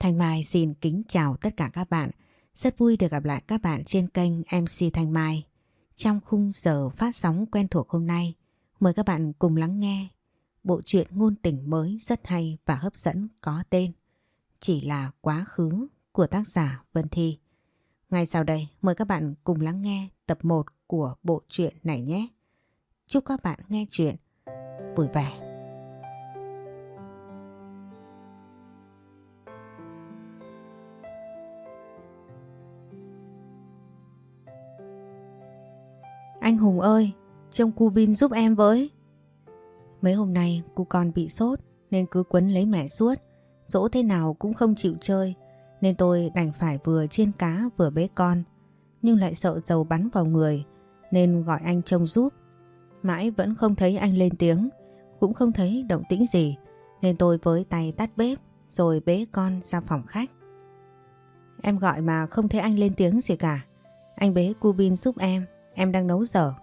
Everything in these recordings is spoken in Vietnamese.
Thanh Mai xin kính chào tất cả các bạn. Rất vui được gặp lại các bạn trên kênh MC Thanh Mai. Trong khung giờ phát sóng quen thuộc hôm nay, mời các bạn cùng lắng nghe bộ truyện ngôn tình mới rất hay và hấp dẫn có tên Chỉ là quá khứ của tác giả Vân Thi. Ngay sau đây, mời các bạn cùng lắng nghe tập 1 của bộ truyện này nhé. Chúc các bạn nghe chuyện vui vẻ. Anh Hùng ơi, trông cu bin giúp em với. Mấy hôm nay cu con bị sốt nên cứ quấn lấy mẹ suốt. Dỗ thế nào cũng không chịu chơi nên tôi đành phải vừa chiên cá vừa bế con. Nhưng lại sợ dầu bắn vào người nên gọi anh trông giúp. Mãi vẫn không thấy anh lên tiếng, cũng không thấy động tĩnh gì nên tôi với tay tắt bếp rồi bế con ra phòng khách. Em gọi mà không thấy anh lên tiếng gì cả. Anh bế cu bin giúp em Em đang nấu dở.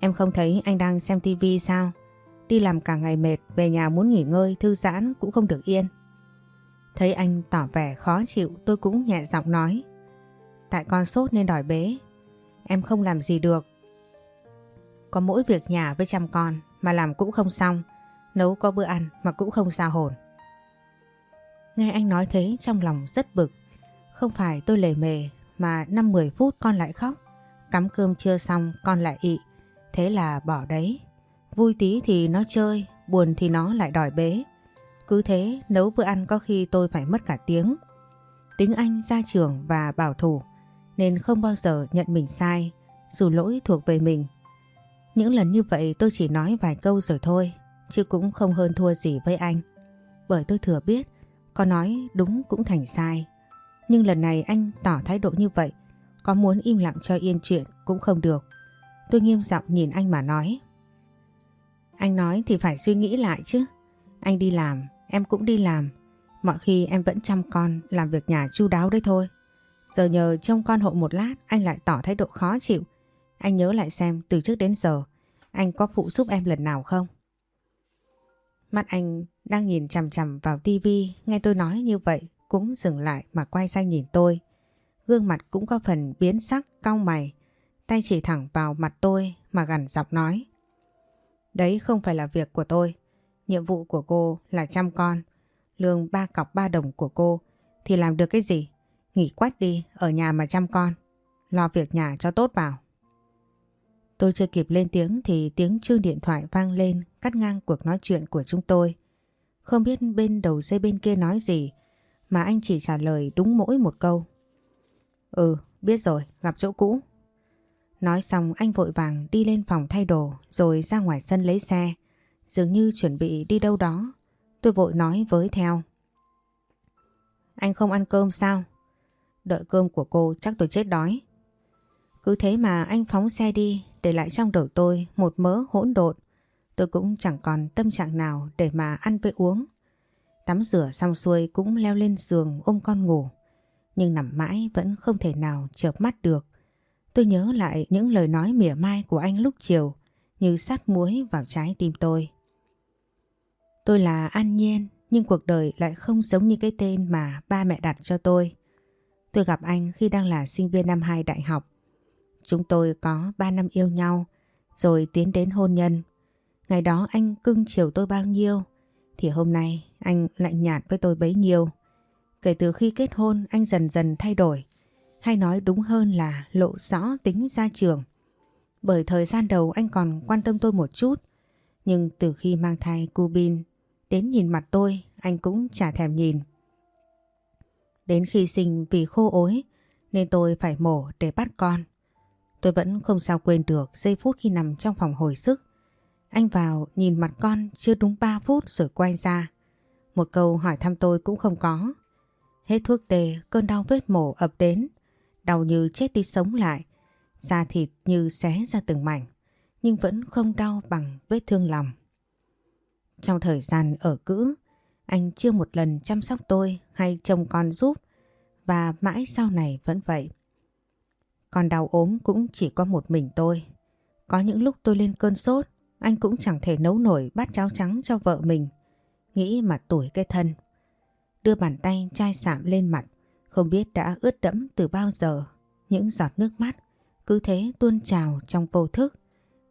Em không thấy anh đang xem tivi sao? Đi làm cả ngày mệt, về nhà muốn nghỉ ngơi, thư giãn cũng không được yên. Thấy anh tỏ vẻ khó chịu tôi cũng nhẹ giọng nói. Tại con sốt nên đòi bế. Em không làm gì được. Có mỗi việc nhà với chăm con mà làm cũng không xong. Nấu có bữa ăn mà cũng không xa hồn. Nghe anh nói thế trong lòng rất bực. Không phải tôi lề mề mà 5-10 phút con lại khóc. Cắm cơm chưa xong con lại ị. Thế là bỏ đấy. Vui tí thì nó chơi, buồn thì nó lại đòi bế. Cứ thế nấu bữa ăn có khi tôi phải mất cả tiếng. Tính anh gia trưởng và bảo thủ nên không bao giờ nhận mình sai dù lỗi thuộc về mình. Những lần như vậy tôi chỉ nói vài câu rồi thôi chứ cũng không hơn thua gì với anh. Bởi tôi thừa biết có nói đúng cũng thành sai. Nhưng lần này anh tỏ thái độ như vậy có muốn im lặng cho yên chuyện cũng không được. Tôi nghiêm giọng nhìn anh mà nói. Anh nói thì phải suy nghĩ lại chứ. Anh đi làm, em cũng đi làm. Mọi khi em vẫn chăm con, làm việc nhà chu đáo đấy thôi. Giờ nhờ trông con hộ một lát, anh lại tỏ thái độ khó chịu. Anh nhớ lại xem từ trước đến giờ, anh có phụ giúp em lần nào không? Mắt anh đang nhìn chằm chằm vào tivi, nghe tôi nói như vậy, cũng dừng lại mà quay sang nhìn tôi. Gương mặt cũng có phần biến sắc, cau mày. Tay chỉ thẳng vào mặt tôi mà gằn giọng nói. Đấy không phải là việc của tôi. Nhiệm vụ của cô là chăm con. Lương ba cọc ba đồng của cô thì làm được cái gì? Nghỉ quách đi, ở nhà mà chăm con. Lo việc nhà cho tốt vào. Tôi chưa kịp lên tiếng thì tiếng chuông điện thoại vang lên cắt ngang cuộc nói chuyện của chúng tôi. Không biết bên đầu dây bên kia nói gì mà anh chỉ trả lời đúng mỗi một câu. Ừ, biết rồi, gặp chỗ cũ. Nói xong anh vội vàng đi lên phòng thay đồ rồi ra ngoài sân lấy xe. Dường như chuẩn bị đi đâu đó. Tôi vội nói với theo. Anh không ăn cơm sao? Đợi cơm của cô chắc tôi chết đói. Cứ thế mà anh phóng xe đi để lại trong đầu tôi một mớ hỗn độn. Tôi cũng chẳng còn tâm trạng nào để mà ăn với uống. Tắm rửa xong xuôi cũng leo lên giường ôm con ngủ nhưng nằm mãi vẫn không thể nào chợp mắt được. Tôi nhớ lại những lời nói mỉa mai của anh lúc chiều, như sát muối vào trái tim tôi. Tôi là An Nhiên, nhưng cuộc đời lại không giống như cái tên mà ba mẹ đặt cho tôi. Tôi gặp anh khi đang là sinh viên năm 2 đại học. Chúng tôi có 3 năm yêu nhau, rồi tiến đến hôn nhân. Ngày đó anh cưng chiều tôi bao nhiêu, thì hôm nay anh lạnh nhạt với tôi bấy nhiêu. Kể từ khi kết hôn anh dần dần thay đổi, hay nói đúng hơn là lộ rõ tính ra trường. Bởi thời gian đầu anh còn quan tâm tôi một chút, nhưng từ khi mang thai Cubin đến nhìn mặt tôi anh cũng chả thèm nhìn. Đến khi sinh vì khô ối nên tôi phải mổ để bắt con. Tôi vẫn không sao quên được giây phút khi nằm trong phòng hồi sức. Anh vào nhìn mặt con chưa đúng 3 phút rồi quay ra. Một câu hỏi thăm tôi cũng không có. Hết thuốc tê, cơn đau vết mổ ập đến, đau như chết đi sống lại, da thịt như xé ra từng mảnh, nhưng vẫn không đau bằng vết thương lòng. Trong thời gian ở cữ, anh chưa một lần chăm sóc tôi hay trông con giúp và mãi sau này vẫn vậy. Còn đau ốm cũng chỉ có một mình tôi. Có những lúc tôi lên cơn sốt, anh cũng chẳng thể nấu nổi bát cháo trắng cho vợ mình. Nghĩ mà tuổi cái thân đưa bàn tay chai sạm lên mặt, không biết đã ướt đẫm từ bao giờ. Những giọt nước mắt cứ thế tuôn trào trong vô thức,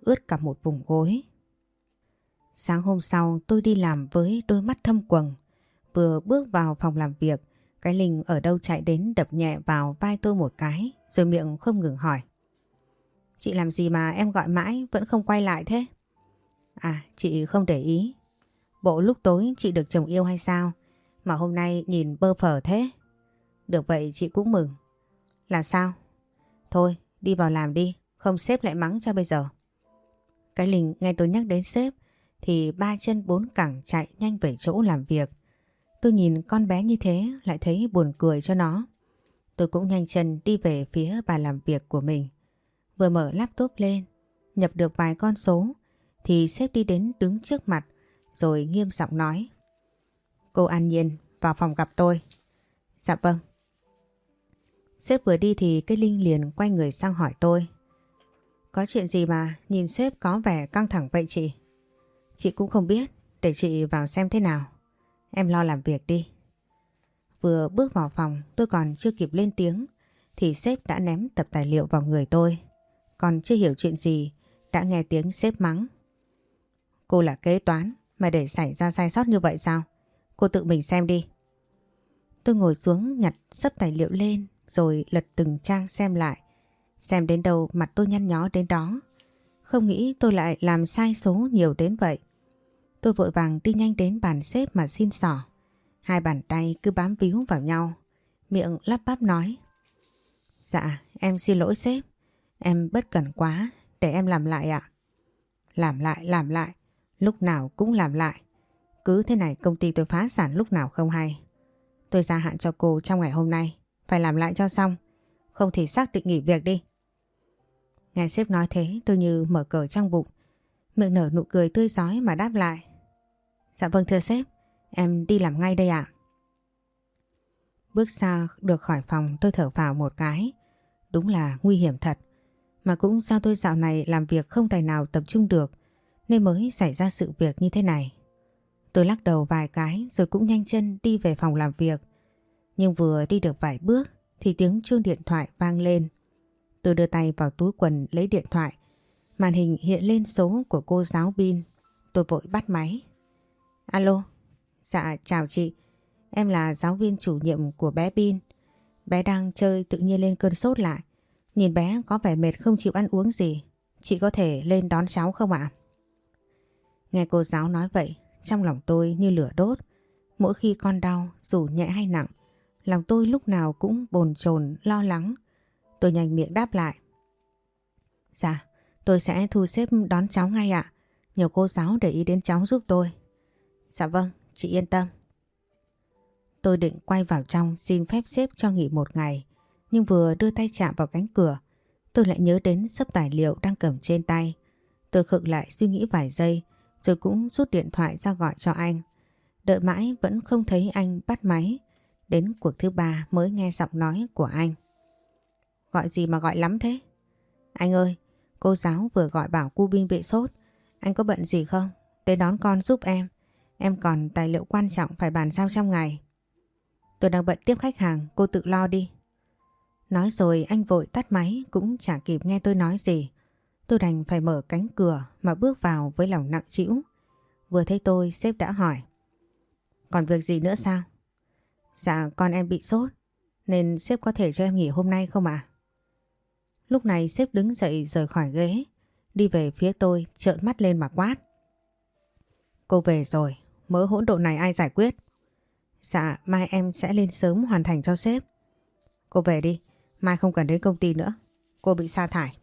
ướt cả một vùng gối. Sáng hôm sau tôi đi làm với đôi mắt thâm quầng. Vừa bước vào phòng làm việc, cái Linh ở đâu chạy đến đập nhẹ vào vai tôi một cái, rồi miệng không ngừng hỏi. Chị làm gì mà em gọi mãi vẫn không quay lại thế? À, chị không để ý. Bộ lúc tối chị được chồng yêu hay sao? Mà hôm nay nhìn bơ phở thế. Được vậy chị cũng mừng. Là sao? Thôi, đi vào làm đi, không xếp lại mắng cho bây giờ. Cái Linh nghe tôi nhắc đến sếp thì ba chân bốn cẳng chạy nhanh về chỗ làm việc. Tôi nhìn con bé như thế lại thấy buồn cười cho nó. Tôi cũng nhanh chân đi về phía bàn làm việc của mình. Vừa mở laptop lên, nhập được vài con số thì sếp đi đến đứng trước mặt rồi nghiêm giọng nói. Cô An Nhiên vào phòng gặp tôi. Dạ vâng. Sếp vừa đi thì cái Linh liền quay người sang hỏi tôi. Có chuyện gì mà nhìn sếp có vẻ căng thẳng vậy chị? Chị cũng không biết, để chị vào xem thế nào. Em lo làm việc đi. Vừa bước vào phòng tôi còn chưa kịp lên tiếng thì sếp đã ném tập tài liệu vào người tôi. Còn chưa hiểu chuyện gì đã nghe tiếng sếp mắng. Cô là kế toán mà để xảy ra sai sót như vậy sao? Cô tự mình xem đi. Tôi ngồi xuống nhặt sấp tài liệu lên rồi lật từng trang xem lại. Xem đến đâu mặt tôi nhăn nhó đến đó. Không nghĩ tôi lại làm sai số nhiều đến vậy. Tôi vội vàng đi nhanh đến bàn xếp mà xin sỏ. Hai bàn tay cứ bám víu vào nhau. Miệng lắp bắp nói. Dạ, em xin lỗi sếp. Em bất cẩn quá, để em làm lại ạ. Làm lại, làm lại. Lúc nào cũng làm lại. Cứ thế này công ty tôi phá sản lúc nào không hay. Tôi gia hạn cho cô trong ngày hôm nay. Phải làm lại cho xong. Không thì xác định nghỉ việc đi. Nghe sếp nói thế tôi như mở cờ trong bụng. Miệng nở nụ cười tươi giói mà đáp lại. Dạ vâng thưa sếp, em đi làm ngay đây ạ. Bước xa được khỏi phòng tôi thở vào một cái. Đúng là nguy hiểm thật. Mà cũng do tôi dạo này làm việc không tài nào tập trung được nên mới xảy ra sự việc như thế này. Tôi lắc đầu vài cái rồi cũng nhanh chân đi về phòng làm việc. Nhưng vừa đi được vài bước thì tiếng chuông điện thoại vang lên. Tôi đưa tay vào túi quần lấy điện thoại. Màn hình hiện lên số của cô giáo Bin. Tôi vội bắt máy. Alo. Dạ chào chị. Em là giáo viên chủ nhiệm của bé Bin. Bé đang chơi tự nhiên lên cơn sốt lại. Nhìn bé có vẻ mệt không chịu ăn uống gì. Chị có thể lên đón cháu không ạ? Nghe cô giáo nói vậy, trong lòng tôi như lửa đốt. Mỗi khi con đau, dù nhẹ hay nặng, lòng tôi lúc nào cũng bồn chồn lo lắng. Tôi nhanh miệng đáp lại. Dạ, tôi sẽ thu xếp đón cháu ngay ạ. Nhờ cô giáo để ý đến cháu giúp tôi. Dạ vâng, chị yên tâm. Tôi định quay vào trong xin phép xếp cho nghỉ một ngày. Nhưng vừa đưa tay chạm vào cánh cửa, tôi lại nhớ đến sấp tài liệu đang cầm trên tay. Tôi khựng lại suy nghĩ vài giây, rồi cũng rút điện thoại ra gọi cho anh. Đợi mãi vẫn không thấy anh bắt máy. Đến cuộc thứ ba mới nghe giọng nói của anh. Gọi gì mà gọi lắm thế? Anh ơi, cô giáo vừa gọi bảo cu binh bị sốt. Anh có bận gì không? Đến đón con giúp em. Em còn tài liệu quan trọng phải bàn giao trong ngày. Tôi đang bận tiếp khách hàng, cô tự lo đi. Nói rồi anh vội tắt máy cũng chả kịp nghe tôi nói gì. Tôi đành phải mở cánh cửa mà bước vào với lòng nặng trĩu. Vừa thấy tôi sếp đã hỏi. Còn việc gì nữa sao? Dạ con em bị sốt nên sếp có thể cho em nghỉ hôm nay không ạ? Lúc này sếp đứng dậy rời khỏi ghế đi về phía tôi trợn mắt lên mà quát. Cô về rồi, mớ hỗn độn này ai giải quyết? Dạ mai em sẽ lên sớm hoàn thành cho sếp. Cô về đi, mai không cần đến công ty nữa. Cô bị sa thải.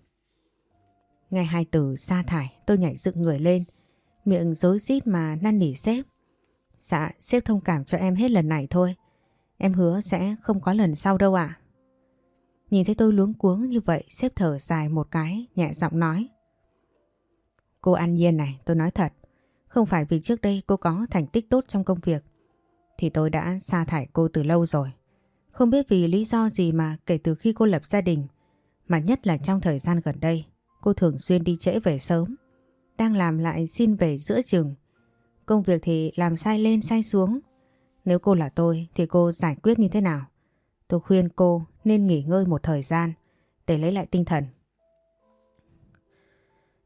Nghe hai từ sa thải, tôi nhảy dựng người lên. Miệng dối rít mà năn nỉ sếp. Dạ sếp thông cảm cho em hết lần này thôi. Em hứa sẽ không có lần sau đâu ạ. Nhìn thấy tôi luống cuống như vậy, Sếp thở dài một cái, Nhẹ giọng nói. Cô An Nhiên này, tôi nói thật. Không phải vì trước đây cô có thành tích tốt trong công việc, Thì tôi đã sa thải cô từ lâu rồi. Không biết vì lý do gì mà kể từ khi cô lập gia đình, Mà nhất là trong thời gian gần đây. Cô thường xuyên đi trễ về sớm. Đang làm lại xin về giữa chừng. Công việc thì làm sai lên sai xuống. Nếu cô là tôi thì cô giải quyết như thế nào? Tôi khuyên cô nên nghỉ ngơi một thời gian để lấy lại tinh thần.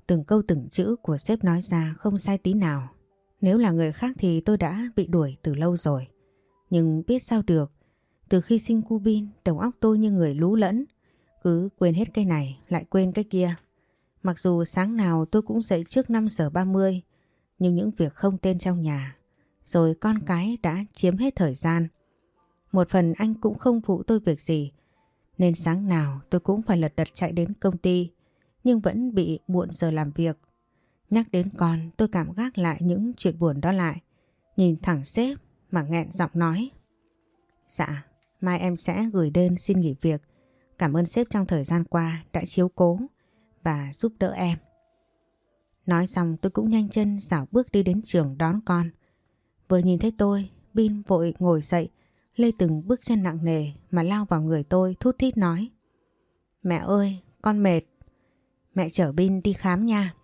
Từng câu từng chữ của sếp nói ra không sai tí nào. Nếu là người khác thì tôi đã bị đuổi từ lâu rồi. Nhưng biết sao được, từ khi sinh cubin đầu óc tôi như người lú lẫn. Cứ quên hết cái này, lại quên cái kia. Mặc dù sáng nào tôi cũng dậy trước 5 giờ 30, nhưng những việc không tên trong nhà, rồi con cái đã chiếm hết thời gian. Một phần anh cũng không phụ tôi việc gì, nên sáng nào tôi cũng phải lật đật chạy đến công ty, nhưng vẫn bị muộn giờ làm việc. Nhắc đến con tôi cảm gác lại những chuyện buồn đó lại, nhìn thẳng sếp mà nghẹn giọng nói. Dạ, mai em sẽ gửi đơn xin nghỉ việc. Cảm ơn sếp trong thời gian qua đã chiếu cố và giúp đỡ em. Nói xong tôi cũng nhanh chân dảo bước đi đến trường đón con. Vừa nhìn thấy tôi, Bin vội ngồi dậy, lê từng bước chân nặng nề mà lao vào người tôi thút thít nói. Mẹ ơi, con mệt. Mẹ chở Bin đi khám nha.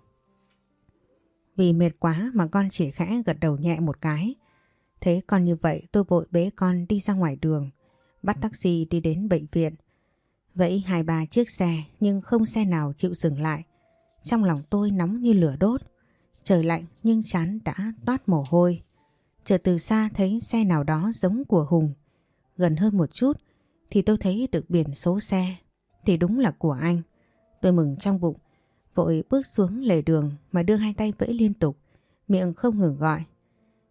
Vì mệt quá mà con chỉ khẽ gật đầu nhẹ một cái. Thế còn như vậy tôi vội bế con đi ra ngoài đường, bắt taxi đi đến bệnh viện vẫy hai ba chiếc xe nhưng không xe nào chịu dừng lại. Trong lòng tôi nóng như lửa đốt. Trời lạnh nhưng chán đã toát mồ hôi. Chờ từ xa thấy xe nào đó giống của Hùng. Gần hơn một chút thì tôi thấy được biển số xe. Thì đúng là của anh. Tôi mừng trong bụng. Vội bước xuống lề đường mà đưa hai tay vẫy liên tục. Miệng không ngừng gọi.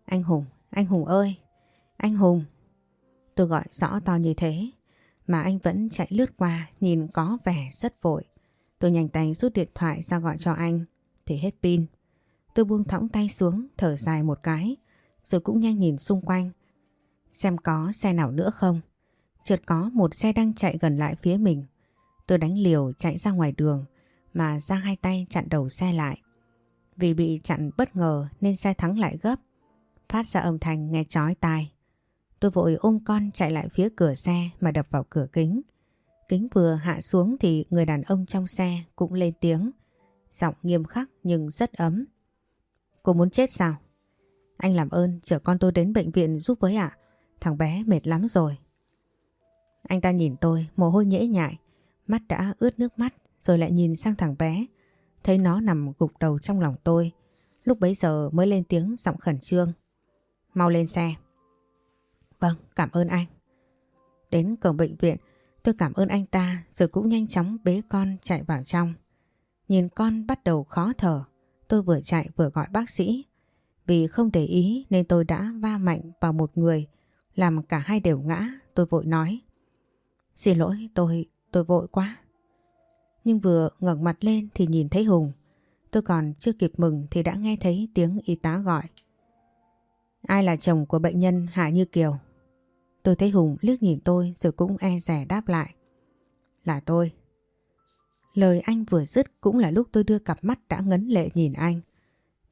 Anh Hùng, anh Hùng ơi! Anh Hùng! Tôi gọi rõ to như thế mà anh vẫn chạy lướt qua, nhìn có vẻ rất vội. Tôi nhanh tay rút điện thoại ra gọi cho anh, thì hết pin. Tôi buông thõng tay xuống, thở dài một cái, rồi cũng nhanh nhìn xung quanh, xem có xe nào nữa không. Chợt có một xe đang chạy gần lại phía mình. Tôi đánh liều chạy ra ngoài đường, mà giang hai tay chặn đầu xe lại. Vì bị chặn bất ngờ nên xe thắng lại gấp. Phát ra âm thanh nghe chói tai. Tôi vội ôm con chạy lại phía cửa xe mà đập vào cửa kính. Kính vừa hạ xuống thì người đàn ông trong xe cũng lên tiếng. Giọng nghiêm khắc nhưng rất ấm. Cô muốn chết sao? Anh làm ơn chở con tôi đến bệnh viện giúp với ạ. Thằng bé mệt lắm rồi. Anh ta nhìn tôi, mồ hôi nhễ nhại. Mắt đã ướt nước mắt, rồi lại nhìn sang thằng bé. Thấy nó nằm gục đầu trong lòng tôi. Lúc bấy giờ mới lên tiếng giọng khẩn trương. Mau lên xe. Vâng, cảm ơn anh. Đến cổng bệnh viện, tôi cảm ơn anh ta rồi cũng nhanh chóng bế con chạy vào trong. Nhìn con bắt đầu khó thở, tôi vừa chạy vừa gọi bác sĩ. Vì không để ý nên tôi đã va mạnh vào một người, làm cả hai đều ngã, tôi vội nói. Xin lỗi, tôi, tôi vội quá. Nhưng vừa ngẩng mặt lên thì nhìn thấy Hùng. Tôi còn chưa kịp mừng thì đã nghe thấy tiếng y tá gọi. Ai là chồng của bệnh nhân Hạ Như Kiều? Tôi thấy Hùng liếc nhìn tôi rồi cũng e rẻ đáp lại. Là tôi. Lời anh vừa dứt cũng là lúc tôi đưa cặp mắt đã ngấn lệ nhìn anh.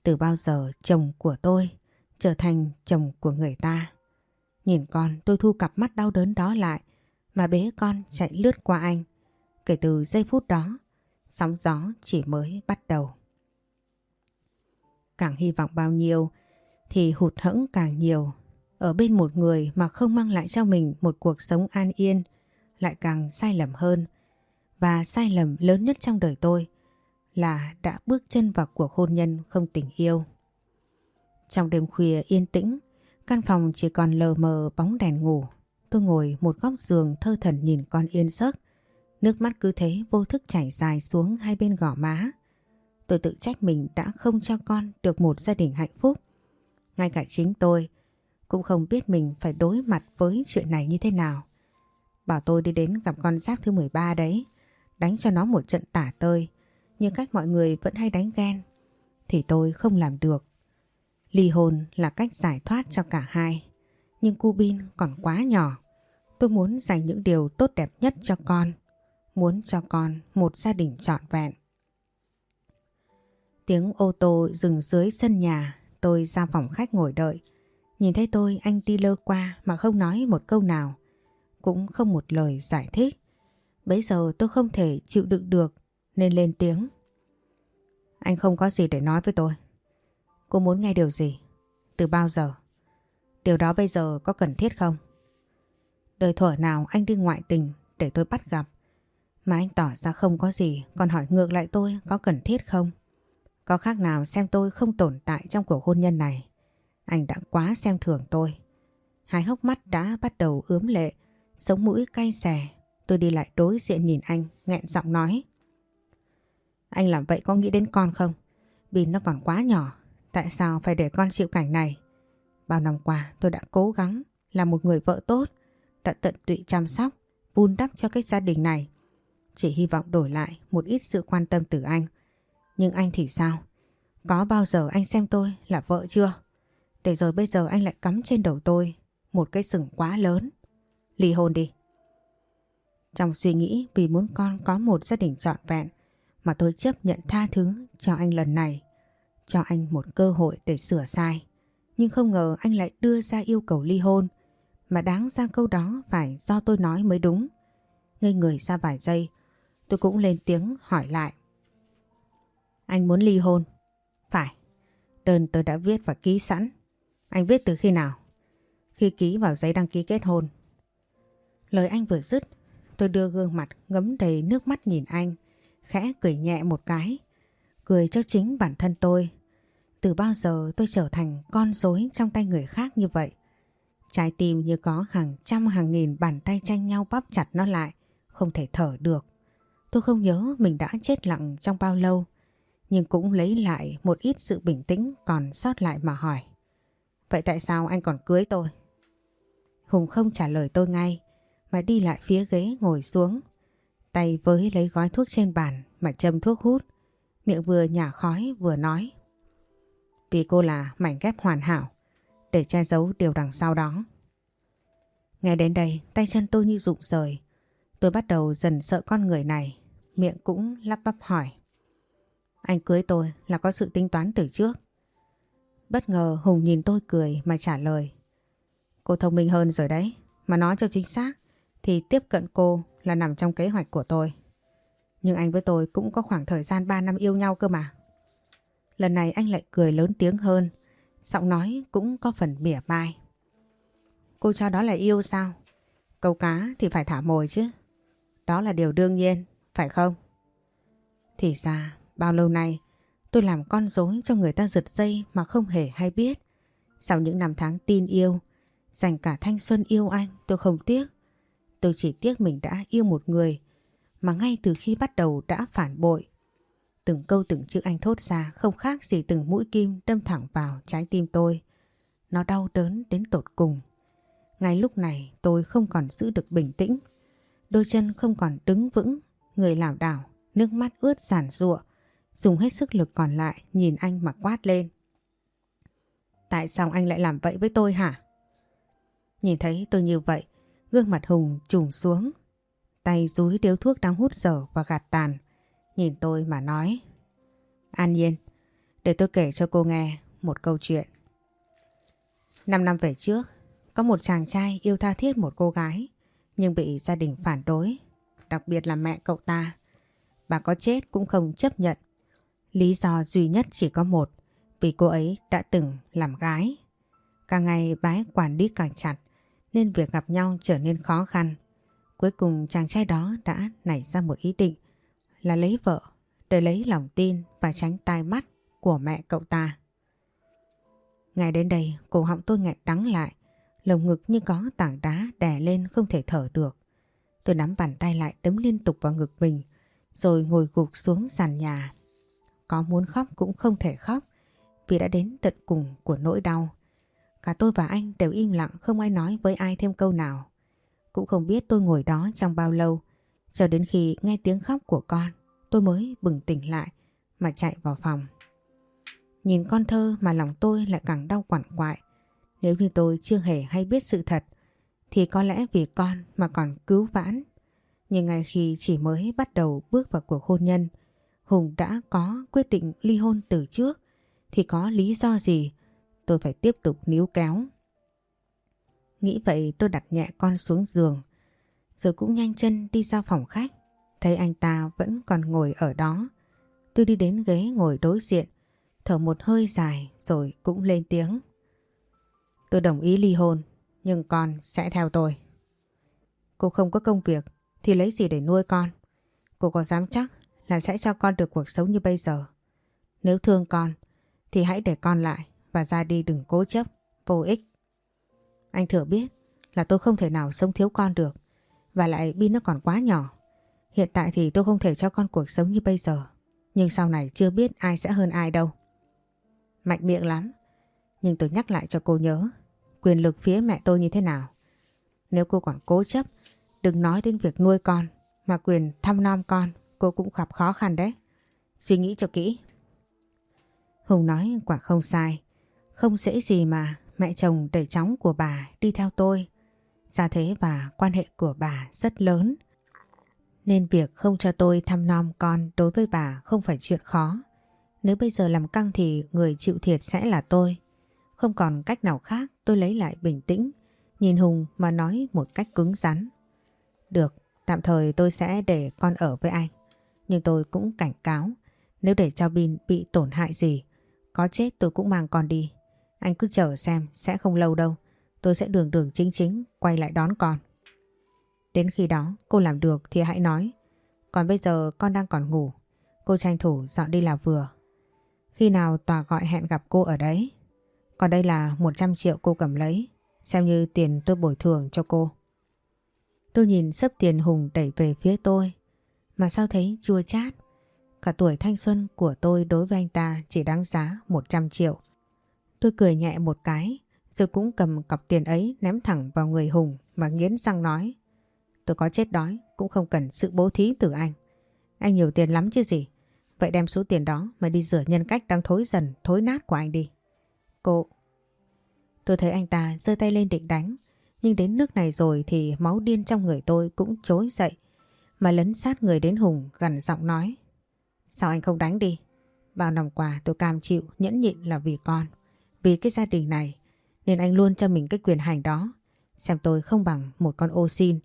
Từ bao giờ chồng của tôi trở thành chồng của người ta. Nhìn con tôi thu cặp mắt đau đớn đó lại mà bế con chạy lướt qua anh. Kể từ giây phút đó, sóng gió chỉ mới bắt đầu. Càng hy vọng bao nhiêu thì hụt hẫng càng nhiều. Ở bên một người mà không mang lại cho mình một cuộc sống an yên lại càng sai lầm hơn. Và sai lầm lớn nhất trong đời tôi là đã bước chân vào cuộc hôn nhân không tình yêu. Trong đêm khuya yên tĩnh, căn phòng chỉ còn lờ mờ bóng đèn ngủ. Tôi ngồi một góc giường thơ thần nhìn con yên giấc. Nước mắt cứ thế vô thức chảy dài xuống hai bên gò má. Tôi tự trách mình đã không cho con được một gia đình hạnh phúc. Ngay cả chính tôi cũng không biết mình phải đối mặt với chuyện này như thế nào. Bảo tôi đi đến gặp con giáp thứ 13 đấy, đánh cho nó một trận tả tơi, như cách mọi người vẫn hay đánh ghen, thì tôi không làm được. Ly hôn là cách giải thoát cho cả hai, nhưng cu bin còn quá nhỏ. Tôi muốn dành những điều tốt đẹp nhất cho con, muốn cho con một gia đình trọn vẹn. Tiếng ô tô dừng dưới sân nhà, tôi ra phòng khách ngồi đợi. Nhìn thấy tôi anh đi lơ qua mà không nói một câu nào, cũng không một lời giải thích. bây giờ tôi không thể chịu đựng được nên lên tiếng. Anh không có gì để nói với tôi. Cô muốn nghe điều gì? Từ bao giờ? Điều đó bây giờ có cần thiết không? Đời thuở nào anh đi ngoại tình để tôi bắt gặp. Mà anh tỏ ra không có gì còn hỏi ngược lại tôi có cần thiết không? Có khác nào xem tôi không tồn tại trong cuộc hôn nhân này? Anh đã quá xem thường tôi. Hai hốc mắt đã bắt đầu ướm lệ, sống mũi cay xè. Tôi đi lại đối diện nhìn anh, nghẹn giọng nói. Anh làm vậy có nghĩ đến con không? Bin nó còn quá nhỏ, tại sao phải để con chịu cảnh này? Bao năm qua tôi đã cố gắng là một người vợ tốt, đã tận tụy chăm sóc, vun đắp cho cái gia đình này. Chỉ hy vọng đổi lại một ít sự quan tâm từ anh. Nhưng anh thì sao? Có bao giờ anh xem tôi là vợ chưa? Để rồi bây giờ anh lại cắm trên đầu tôi một cái sừng quá lớn. Ly hôn đi. Trong suy nghĩ vì muốn con có một gia đình trọn vẹn mà tôi chấp nhận tha thứ cho anh lần này. Cho anh một cơ hội để sửa sai. Nhưng không ngờ anh lại đưa ra yêu cầu ly hôn. Mà đáng ra câu đó phải do tôi nói mới đúng. Ngây người ra vài giây, tôi cũng lên tiếng hỏi lại. Anh muốn ly hôn? Phải. Đơn tôi đã viết và ký sẵn. Anh biết từ khi nào? Khi ký vào giấy đăng ký kết hôn. Lời anh vừa dứt, tôi đưa gương mặt ngấm đầy nước mắt nhìn anh, khẽ cười nhẹ một cái. Cười cho chính bản thân tôi. Từ bao giờ tôi trở thành con rối trong tay người khác như vậy? Trái tim như có hàng trăm hàng nghìn bàn tay tranh nhau bóp chặt nó lại, không thể thở được. Tôi không nhớ mình đã chết lặng trong bao lâu, nhưng cũng lấy lại một ít sự bình tĩnh còn sót lại mà hỏi. Vậy tại sao anh còn cưới tôi? Hùng không trả lời tôi ngay, mà đi lại phía ghế ngồi xuống. Tay với lấy gói thuốc trên bàn mà châm thuốc hút, miệng vừa nhả khói vừa nói. Vì cô là mảnh ghép hoàn hảo, để che giấu điều đằng sau đó. Nghe đến đây, tay chân tôi như rụng rời. Tôi bắt đầu dần sợ con người này, miệng cũng lắp bắp hỏi. Anh cưới tôi là có sự tính toán từ trước. Bất ngờ Hùng nhìn tôi cười mà trả lời. Cô thông minh hơn rồi đấy, mà nói cho chính xác thì tiếp cận cô là nằm trong kế hoạch của tôi. Nhưng anh với tôi cũng có khoảng thời gian 3 năm yêu nhau cơ mà. Lần này anh lại cười lớn tiếng hơn, giọng nói cũng có phần mỉa mai. Cô cho đó là yêu sao? Câu cá thì phải thả mồi chứ. Đó là điều đương nhiên, phải không? Thì ra, bao lâu nay tôi làm con dối cho người ta giật dây mà không hề hay biết. Sau những năm tháng tin yêu, dành cả thanh xuân yêu anh tôi không tiếc. Tôi chỉ tiếc mình đã yêu một người mà ngay từ khi bắt đầu đã phản bội. Từng câu từng chữ anh thốt ra không khác gì từng mũi kim đâm thẳng vào trái tim tôi. Nó đau đớn đến tột cùng. Ngay lúc này tôi không còn giữ được bình tĩnh. Đôi chân không còn đứng vững, người lảo đảo, nước mắt ướt giản ruộng Dùng hết sức lực còn lại nhìn anh mà quát lên. Tại sao anh lại làm vậy với tôi hả? Nhìn thấy tôi như vậy, gương mặt Hùng trùng xuống. Tay dúi điếu thuốc đang hút dở và gạt tàn. Nhìn tôi mà nói. An nhiên, để tôi kể cho cô nghe một câu chuyện. Năm năm về trước, có một chàng trai yêu tha thiết một cô gái, nhưng bị gia đình phản đối, đặc biệt là mẹ cậu ta. Bà có chết cũng không chấp nhận. Lý do duy nhất chỉ có một, vì cô ấy đã từng làm gái. Càng ngày bái quản lý càng chặt, nên việc gặp nhau trở nên khó khăn. Cuối cùng chàng trai đó đã nảy ra một ý định là lấy vợ để lấy lòng tin và tránh tai mắt của mẹ cậu ta. Ngày đến đây cổ họng tôi nghẹn đắng lại, lồng ngực như có tảng đá đè lên không thể thở được. Tôi nắm bàn tay lại đấm liên tục vào ngực mình rồi ngồi gục xuống sàn nhà. Có muốn khóc cũng không thể khóc vì đã đến tận cùng của nỗi đau. Cả tôi và anh đều im lặng không ai nói với ai thêm câu nào. Cũng không biết tôi ngồi đó trong bao lâu, cho đến khi nghe tiếng khóc của con, tôi mới bừng tỉnh lại mà chạy vào phòng. Nhìn con thơ mà lòng tôi lại càng đau quặn quại. Nếu như tôi chưa hề hay biết sự thật, thì có lẽ vì con mà còn cứu vãn. Nhưng ngay khi chỉ mới bắt đầu bước vào cuộc hôn nhân, Hùng đã có quyết định ly hôn từ trước, thì có lý do gì tôi phải tiếp tục níu kéo. Nghĩ vậy tôi đặt nhẹ con xuống giường, rồi cũng nhanh chân đi ra phòng khách. Thấy anh ta vẫn còn ngồi ở đó. Tôi đi đến ghế ngồi đối diện, thở một hơi dài rồi cũng lên tiếng. Tôi đồng ý ly hôn, nhưng con sẽ theo tôi. Cô không có công việc thì lấy gì để nuôi con? Cô có dám chắc là sẽ cho con được cuộc sống như bây giờ? Nếu thương con thì hãy để con lại và ra đi đừng cố chấp, vô ích. Anh thừa biết là tôi không thể nào sống thiếu con được và lại Bin nó còn quá nhỏ. Hiện tại thì tôi không thể cho con cuộc sống như bây giờ nhưng sau này chưa biết ai sẽ hơn ai đâu. Mạnh miệng lắm nhưng tôi nhắc lại cho cô nhớ quyền lực phía mẹ tôi như thế nào. Nếu cô còn cố chấp đừng nói đến việc nuôi con mà quyền thăm nom con cô cũng gặp khó khăn đấy. Suy nghĩ cho kỹ. Hùng nói quả không sai. Không dễ gì mà mẹ chồng đẩy chóng của bà đi theo tôi. Gia thế và quan hệ của bà rất lớn. Nên việc không cho tôi thăm nom con đối với bà không phải chuyện khó. Nếu bây giờ làm căng thì người chịu thiệt sẽ là tôi. Không còn cách nào khác tôi lấy lại bình tĩnh, nhìn Hùng mà nói một cách cứng rắn. Được, tạm thời tôi sẽ để con ở với anh. Nhưng tôi cũng cảnh cáo, nếu để cho Bin bị tổn hại gì, có chết tôi cũng mang con đi. Anh cứ chờ xem, sẽ không lâu đâu. Tôi sẽ đường đường chính chính quay lại đón con. Đến khi đó cô làm được thì hãy nói. Còn bây giờ con đang còn ngủ. Cô tranh thủ dọn đi là vừa. Khi nào tòa gọi hẹn gặp cô ở đấy. Còn đây là 100 triệu cô cầm lấy. Xem như tiền tôi bồi thường cho cô. Tôi nhìn sấp tiền Hùng đẩy về phía tôi. Mà sao thấy chua chát. Cả tuổi thanh xuân của tôi đối với anh ta chỉ đáng giá 100 triệu. Tôi cười nhẹ một cái rồi cũng cầm cọc tiền ấy ném thẳng vào người Hùng mà nghiến răng nói. Tôi có chết đói cũng không cần sự bố thí từ anh. Anh nhiều tiền lắm chứ gì. Vậy đem số tiền đó mà đi rửa nhân cách đang thối dần, thối nát của anh đi. Cô... Tôi thấy anh ta giơ tay lên định đánh. Nhưng đến nước này rồi thì máu điên trong người tôi cũng trối dậy. Mà lấn sát người đến Hùng gần giọng nói. Sao anh không đánh đi? Bao năm qua tôi cam chịu nhẫn nhịn là vì con. Vì cái gia đình này nên anh luôn cho mình cái quyền hành đó. Xem tôi không bằng một con ô xin.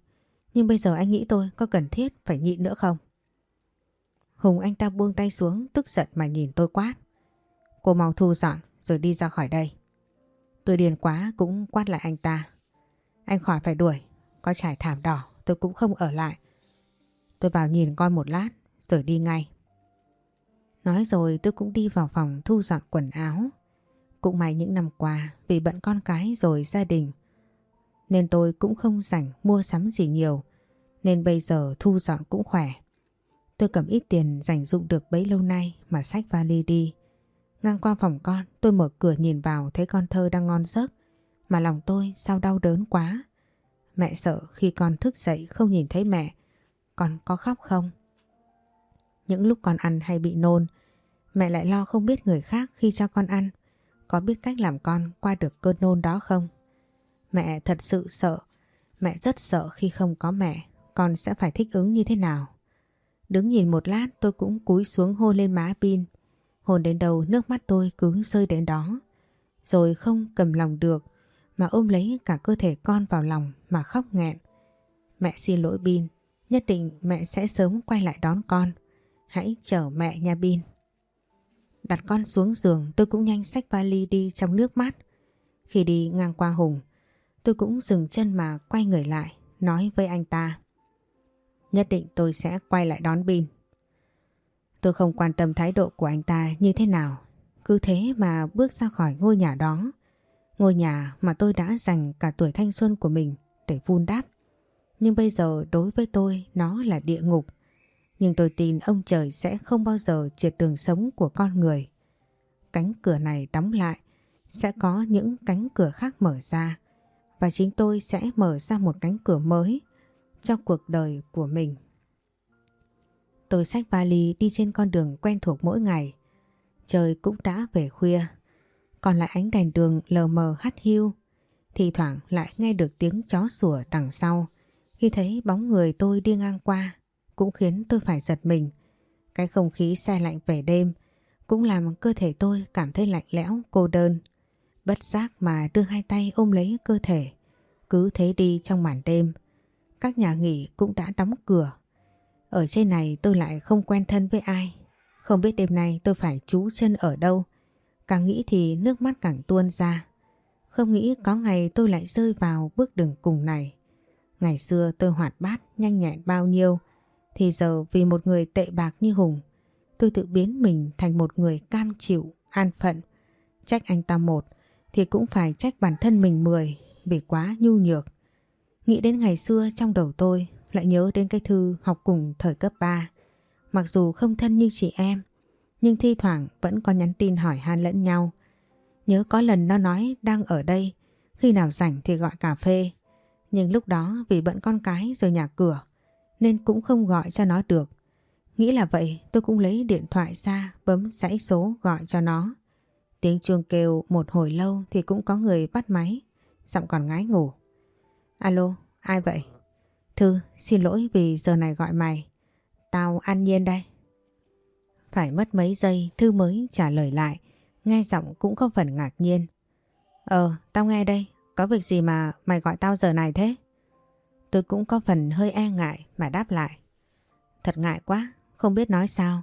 Nhưng bây giờ anh nghĩ tôi có cần thiết phải nhịn nữa không? Hùng anh ta buông tay xuống tức giận mà nhìn tôi quát. Cô mau thu dọn rồi đi ra khỏi đây. Tôi điên quá cũng quát lại anh ta. Anh khỏi phải đuổi, có trải thảm đỏ tôi cũng không ở lại. Tôi vào nhìn con một lát, rồi đi ngay. Nói rồi tôi cũng đi vào phòng thu dọn quần áo. Cũng may những năm qua, vì bận con cái rồi gia đình, nên tôi cũng không rảnh mua sắm gì nhiều, nên bây giờ thu dọn cũng khỏe. Tôi cầm ít tiền dành dụng được bấy lâu nay mà xách vali đi. Ngang qua phòng con, tôi mở cửa nhìn vào thấy con thơ đang ngon giấc, mà lòng tôi sao đau đớn quá. Mẹ sợ khi con thức dậy không nhìn thấy mẹ con có khóc không? Những lúc con ăn hay bị nôn mẹ lại lo không biết người khác khi cho con ăn có biết cách làm con qua được cơn nôn đó không? Mẹ thật sự sợ. Mẹ rất sợ khi không có mẹ, con sẽ phải thích ứng như thế nào. Đứng nhìn một lát tôi cũng cúi xuống hôn lên má pin. Hôn đến đầu nước mắt tôi cứ rơi đến đó. Rồi không cầm lòng được mà ôm lấy cả cơ thể con vào lòng mà khóc nghẹn. Mẹ xin lỗi Bin, nhất định mẹ sẽ sớm quay lại đón con. Hãy chờ mẹ nha Bin. Đặt con xuống giường tôi cũng nhanh xách vali đi trong nước mắt. Khi đi ngang qua Hùng, tôi cũng dừng chân mà quay người lại, nói với anh ta. Nhất định tôi sẽ quay lại đón Bin. Tôi không quan tâm thái độ của anh ta như thế nào. Cứ thế mà bước ra khỏi ngôi nhà đó. Ngôi nhà mà tôi đã dành cả tuổi thanh xuân của mình để vun đắp. Nhưng bây giờ đối với tôi nó là địa ngục. Nhưng tôi tin ông trời sẽ không bao giờ triệt đường sống của con người. Cánh cửa này đóng lại, sẽ có những cánh cửa khác mở ra. Và chính tôi sẽ mở ra một cánh cửa mới cho cuộc đời của mình. Tôi xách vali đi trên con đường quen thuộc mỗi ngày. Trời cũng đã về khuya. Còn lại ánh đèn đường lờ mờ hắt hiu. Thì thoảng lại nghe được tiếng chó sủa đằng sau. Khi thấy bóng người tôi đi ngang qua cũng khiến tôi phải giật mình. Cái không khí xe lạnh về đêm cũng làm cơ thể tôi cảm thấy lạnh lẽo, cô đơn. Bất giác mà đưa hai tay ôm lấy cơ thể. Cứ thế đi trong màn đêm. Các nhà nghỉ cũng đã đóng cửa. Ở trên này tôi lại không quen thân với ai. Không biết đêm nay tôi phải trú chân ở đâu. Càng nghĩ thì nước mắt càng tuôn ra. Không nghĩ có ngày tôi lại rơi vào bước đường cùng này. Ngày xưa tôi hoạt bát, nhanh nhẹn bao nhiêu. Thì giờ vì một người tệ bạc như Hùng, tôi tự biến mình thành một người cam chịu, an phận. Trách anh ta một, thì cũng phải trách bản thân mình mười vì quá nhu nhược. Nghĩ đến ngày xưa trong đầu tôi lại nhớ đến cái thư học cùng thời cấp 3. Mặc dù không thân như chị em, nhưng thi thoảng vẫn có nhắn tin hỏi han lẫn nhau. Nhớ có lần nó nói đang ở đây, khi nào rảnh thì gọi cà phê. Nhưng lúc đó vì bận con cái rồi nhà cửa, nên cũng không gọi cho nó được. Nghĩ là vậy tôi cũng lấy điện thoại ra bấm dãy số gọi cho nó. Tiếng chuông kêu một hồi lâu thì cũng có người bắt máy, giọng còn ngái ngủ. Alo, ai vậy? Thư, xin lỗi vì giờ này gọi mày. Tao an nhiên đây. Phải mất mấy giây Thư mới trả lời lại, nghe giọng cũng có phần ngạc nhiên. Ờ, tao nghe đây, có việc gì mà mày gọi tao giờ này thế? Tôi cũng có phần hơi e ngại mà đáp lại. Thật ngại quá, không biết nói sao.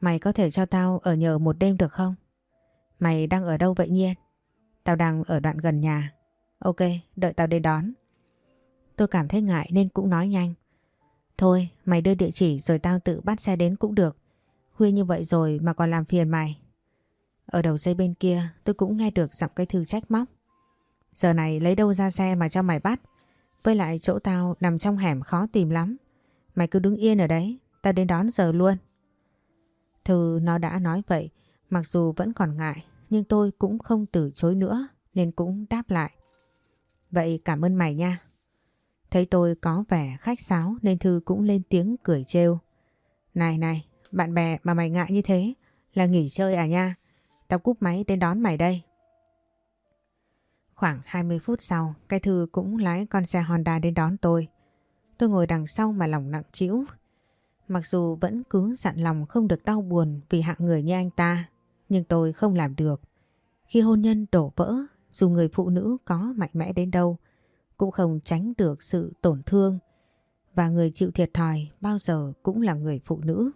Mày có thể cho tao ở nhờ một đêm được không? Mày đang ở đâu vậy Nhiên? Tao đang ở đoạn gần nhà. Ok, đợi tao đến đón. Tôi cảm thấy ngại nên cũng nói nhanh. Thôi, mày đưa địa chỉ rồi tao tự bắt xe đến cũng được. Khuya như vậy rồi mà còn làm phiền mày. Ở đầu dây bên kia tôi cũng nghe được giọng cái thư trách móc. Giờ này lấy đâu ra xe mà cho mày bắt. Với lại chỗ tao nằm trong hẻm khó tìm lắm. Mày cứ đứng yên ở đấy, tao đến đón giờ luôn. Thư nó đã nói vậy, mặc dù vẫn còn ngại, nhưng tôi cũng không từ chối nữa nên cũng đáp lại. Vậy cảm ơn mày nha. Thấy tôi có vẻ khách sáo nên Thư cũng lên tiếng cười trêu. Này này, bạn bè mà mày ngại như thế là nghỉ chơi à nha. Tao cúp máy đến đón mày đây. Khoảng 20 phút sau, cái Thư cũng lái con xe Honda đến đón tôi. Tôi ngồi đằng sau mà lòng nặng trĩu. Mặc dù vẫn cứ dặn lòng không được đau buồn vì hạng người như anh ta, nhưng tôi không làm được. Khi hôn nhân đổ vỡ, dù người phụ nữ có mạnh mẽ đến đâu, cũng không tránh được sự tổn thương và người chịu thiệt thòi bao giờ cũng là người phụ nữ.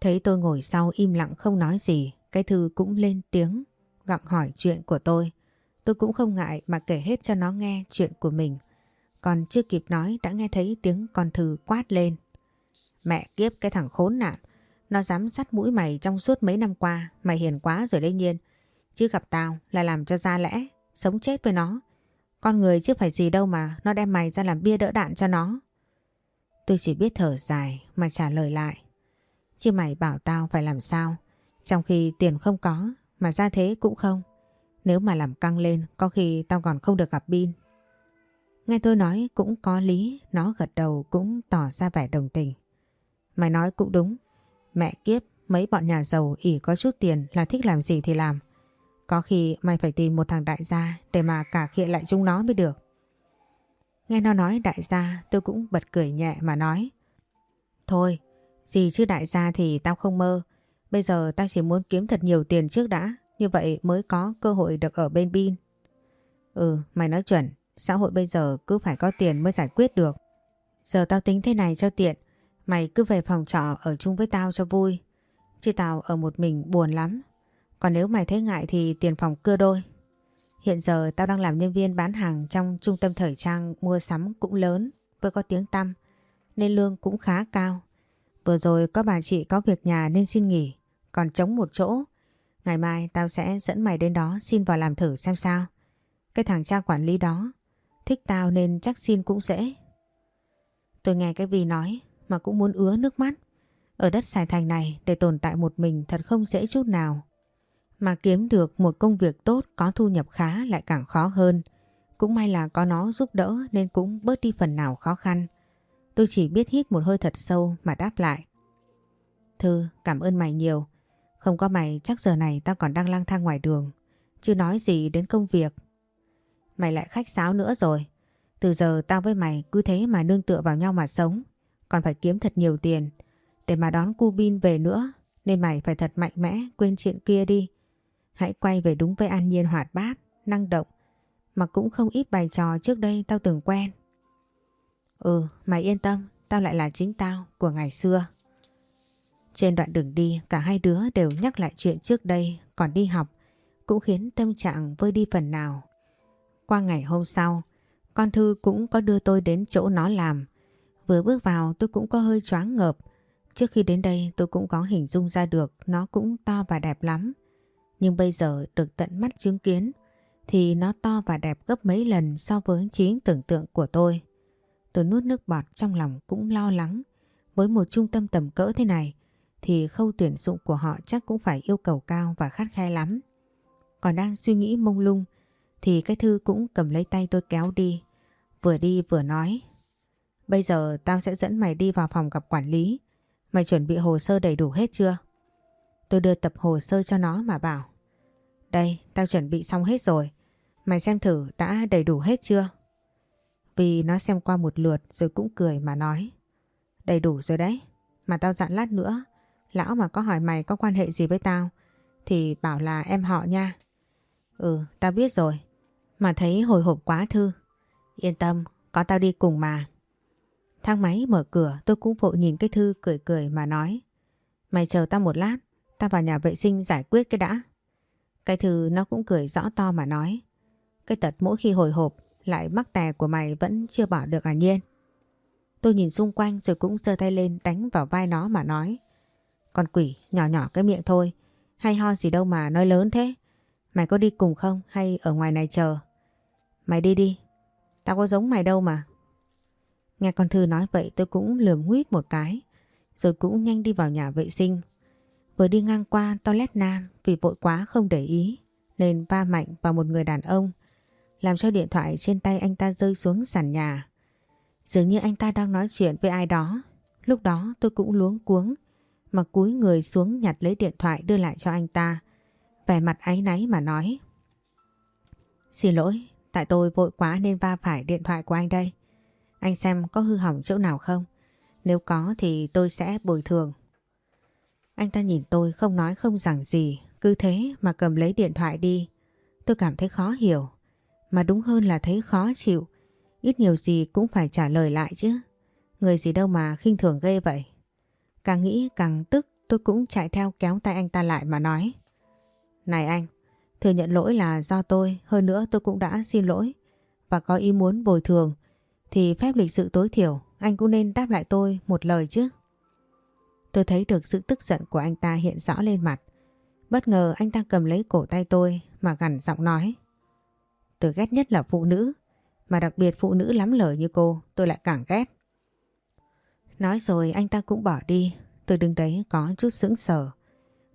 Thấy tôi ngồi sau im lặng không nói gì, cái thư cũng lên tiếng gặng hỏi chuyện của tôi. Tôi cũng không ngại mà kể hết cho nó nghe chuyện của mình. Còn chưa kịp nói đã nghe thấy tiếng con thư quát lên. Mẹ kiếp cái thằng khốn nạn, nó dám sắt mũi mày trong suốt mấy năm qua, mày hiền quá rồi đấy nhiên. Chứ gặp tao là làm cho ra lẽ, sống chết với nó. Con người chứ phải gì đâu mà nó đem mày ra làm bia đỡ đạn cho nó. Tôi chỉ biết thở dài mà trả lời lại. Chứ mày bảo tao phải làm sao? Trong khi tiền không có mà ra thế cũng không. Nếu mà làm căng lên có khi tao còn không được gặp Bin. Nghe tôi nói cũng có lý, nó gật đầu cũng tỏ ra vẻ đồng tình. Mày nói cũng đúng, mẹ kiếp mấy bọn nhà giàu ỉ có chút tiền là thích làm gì thì làm. Có khi mày phải tìm một thằng đại gia để mà cả khịa lại chúng nó mới được. Nghe nó nói đại gia tôi cũng bật cười nhẹ mà nói. Thôi, gì chứ đại gia thì tao không mơ. Bây giờ tao chỉ muốn kiếm thật nhiều tiền trước đã, như vậy mới có cơ hội được ở bên Bin. Ừ, mày nói chuẩn, xã hội bây giờ cứ phải có tiền mới giải quyết được. Giờ tao tính thế này cho tiện, mày cứ về phòng trọ ở chung với tao cho vui. Chứ tao ở một mình buồn lắm. Còn nếu mày thấy ngại thì tiền phòng cưa đôi. Hiện giờ tao đang làm nhân viên bán hàng trong trung tâm thời trang mua sắm cũng lớn với có tiếng tăm nên lương cũng khá cao. Vừa rồi có bà chị có việc nhà nên xin nghỉ, còn trống một chỗ. Ngày mai tao sẽ dẫn mày đến đó xin vào làm thử xem sao. Cái thằng cha quản lý đó thích tao nên chắc xin cũng dễ. Tôi nghe cái Vi nói mà cũng muốn ứa nước mắt. Ở đất Sài Thành này để tồn tại một mình thật không dễ chút nào. Mà kiếm được một công việc tốt có thu nhập khá lại càng khó hơn. Cũng may là có nó giúp đỡ nên cũng bớt đi phần nào khó khăn. Tôi chỉ biết hít một hơi thật sâu mà đáp lại. Thư, cảm ơn mày nhiều. Không có mày chắc giờ này tao còn đang lang thang ngoài đường. Chứ nói gì đến công việc. Mày lại khách sáo nữa rồi. Từ giờ tao với mày cứ thế mà nương tựa vào nhau mà sống. Còn phải kiếm thật nhiều tiền. Để mà đón cu bin về nữa. Nên mày phải thật mạnh mẽ quên chuyện kia đi. Hãy quay về đúng với an nhiên hoạt bát, năng động. Mà cũng không ít bài trò trước đây tao từng quen. Ừ, mày yên tâm, tao lại là chính tao của ngày xưa. Trên đoạn đường đi, cả hai đứa đều nhắc lại chuyện trước đây còn đi học. cũng khiến tâm trạng vơi đi phần nào. Qua ngày hôm sau, con Thư cũng có đưa tôi đến chỗ nó làm. Vừa bước vào tôi cũng có hơi choáng ngợp. Trước khi đến đây tôi cũng có hình dung ra được nó cũng to và đẹp lắm. Nhưng bây giờ được tận mắt chứng kiến thì nó to và đẹp gấp mấy lần so với trí tưởng tượng của tôi. Tôi nuốt nước bọt trong lòng cũng lo lắng. Với một trung tâm tầm cỡ thế này thì khâu tuyển dụng của họ chắc cũng phải yêu cầu cao và khắt khe lắm. Còn đang suy nghĩ mông lung thì cái thư cũng cầm lấy tay tôi kéo đi. Vừa đi vừa nói. Bây giờ tao sẽ dẫn mày đi vào phòng gặp quản lý. Mày chuẩn bị hồ sơ đầy đủ hết chưa? Tôi đưa tập hồ sơ cho nó mà bảo. Đây, tao chuẩn bị xong hết rồi. Mày xem thử đã đầy đủ hết chưa? Vì nó xem qua một lượt rồi cũng cười mà nói. Đầy đủ rồi đấy. Mà tao dặn lát nữa. Lão mà có hỏi mày có quan hệ gì với tao thì bảo là em họ nha. Ừ, tao biết rồi. Mà thấy hồi hộp quá Thư. Yên tâm, có tao đi cùng mà. Thang máy mở cửa tôi cũng vội nhìn cái Thư cười cười mà nói. Mày chờ tao một lát, tao vào nhà vệ sinh giải quyết cái đã. Cái Thư nó cũng cười rõ to mà nói. Cái tật mỗi khi hồi hộp lại mắc tè của mày vẫn chưa bỏ được à nhiên. Tôi nhìn xung quanh rồi cũng giơ tay lên đánh vào vai nó mà nói. Con quỷ nhỏ nhỏ cái miệng thôi, hay ho gì đâu mà nói lớn thế. Mày có đi cùng không hay ở ngoài này chờ? Mày đi đi, tao có giống mày đâu mà. Nghe con Thư nói vậy tôi cũng lườm nguyết một cái, rồi cũng nhanh đi vào nhà vệ sinh. Vừa đi ngang qua toilet nam vì vội quá không để ý, nên va mạnh vào một người đàn ông, làm cho điện thoại trên tay anh ta rơi xuống sàn nhà. Dường như anh ta đang nói chuyện với ai đó. Lúc đó tôi cũng luống cuống, mà cúi người xuống nhặt lấy điện thoại đưa lại cho anh ta vẻ mặt áy náy mà nói. Xin lỗi, tại tôi vội quá nên va phải điện thoại của anh đây. Anh xem có hư hỏng chỗ nào không? Nếu có thì tôi sẽ bồi thường. Anh ta nhìn tôi không nói không rằng gì, cứ thế mà cầm lấy điện thoại đi. Tôi cảm thấy khó hiểu, mà đúng hơn là thấy khó chịu. Ít nhiều gì cũng phải trả lời lại chứ. Người gì đâu mà khinh thường ghê vậy. Càng nghĩ càng tức tôi cũng chạy theo kéo tay anh ta lại mà nói. Này anh, thừa nhận lỗi là do tôi, hơn nữa tôi cũng đã xin lỗi và có ý muốn bồi thường thì phép lịch sự tối thiểu anh cũng nên đáp lại tôi một lời chứ. Tôi thấy được sự tức giận của anh ta hiện rõ lên mặt. Bất ngờ anh ta cầm lấy cổ tay tôi mà gằn giọng nói. Tôi ghét nhất là phụ nữ, mà đặc biệt phụ nữ lắm lời như cô tôi lại càng ghét. Nói rồi anh ta cũng bỏ đi, tôi đứng đấy có chút sững sờ.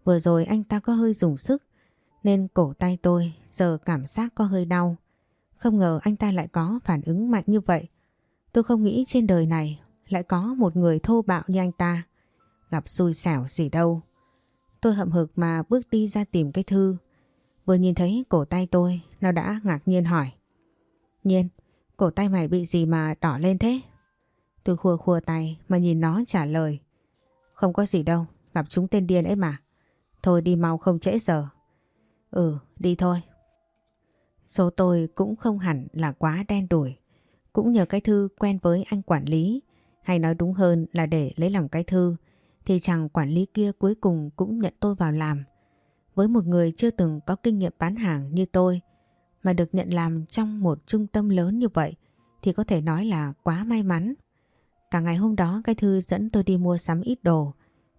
Vừa rồi anh ta có hơi dùng sức nên cổ tay tôi giờ cảm giác có hơi đau. Không ngờ anh ta lại có phản ứng mạnh như vậy. Tôi không nghĩ trên đời này lại có một người thô bạo như anh ta. Gặp xui xẻo gì đâu. Tôi hậm hực mà bước đi ra tìm cái thư. Vừa nhìn thấy cổ tay tôi, nó đã ngạc nhiên hỏi. Nhiên, cổ tay mày bị gì mà đỏ lên thế? Tôi khua khua tay mà nhìn nó trả lời. Không có gì đâu, gặp chúng tên điên ấy mà. Thôi đi mau không trễ giờ. Ừ, đi thôi. Số tôi cũng không hẳn là quá đen đủi. Cũng nhờ cái thư quen với anh quản lý, hay nói đúng hơn là để lấy lòng cái thư, thì chàng quản lý kia cuối cùng cũng nhận tôi vào làm. Với một người chưa từng có kinh nghiệm bán hàng như tôi, mà được nhận làm trong một trung tâm lớn như vậy, thì có thể nói là quá may mắn. Cả ngày hôm đó cái thư dẫn tôi đi mua sắm ít đồ,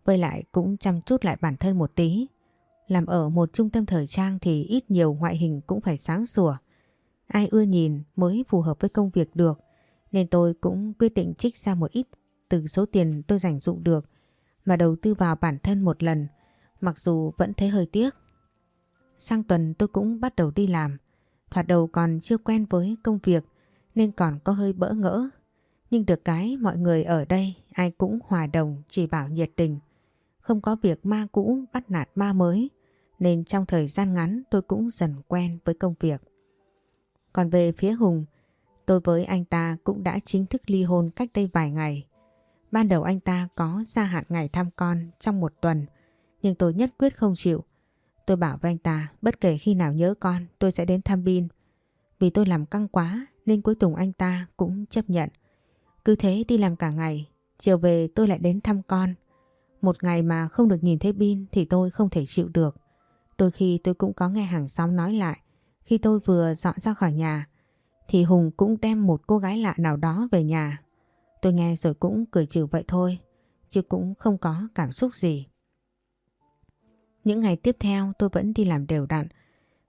với lại cũng chăm chút lại bản thân một tí. Làm ở một trung tâm thời trang thì ít nhiều ngoại hình cũng phải sáng sủa. Ai ưa nhìn mới phù hợp với công việc được. Nên tôi cũng quyết định trích ra một ít từ số tiền tôi dành dụng được mà đầu tư vào bản thân một lần. Mặc dù vẫn thấy hơi tiếc. Sang tuần tôi cũng bắt đầu đi làm. Thoạt đầu còn chưa quen với công việc nên còn có hơi bỡ ngỡ. Nhưng được cái mọi người ở đây ai cũng hòa đồng chỉ bảo nhiệt tình. Không có việc ma cũ bắt nạt ma mới nên trong thời gian ngắn tôi cũng dần quen với công việc. Còn về phía Hùng, tôi với anh ta cũng đã chính thức ly hôn cách đây vài ngày. Ban đầu anh ta có gia hạn ngày thăm con trong một tuần, nhưng tôi nhất quyết không chịu. Tôi bảo với anh ta bất kể khi nào nhớ con tôi sẽ đến thăm Bin. Vì tôi làm căng quá nên cuối cùng anh ta cũng chấp nhận. Cứ thế đi làm cả ngày, chiều về tôi lại đến thăm con. Một ngày mà không được nhìn thấy Bin thì tôi không thể chịu được. Đôi khi tôi cũng có nghe hàng xóm nói lại khi tôi vừa dọn ra khỏi nhà thì Hùng cũng đem một cô gái lạ nào đó về nhà. Tôi nghe rồi cũng cười trừ vậy thôi chứ cũng không có cảm xúc gì. Những ngày tiếp theo tôi vẫn đi làm đều đặn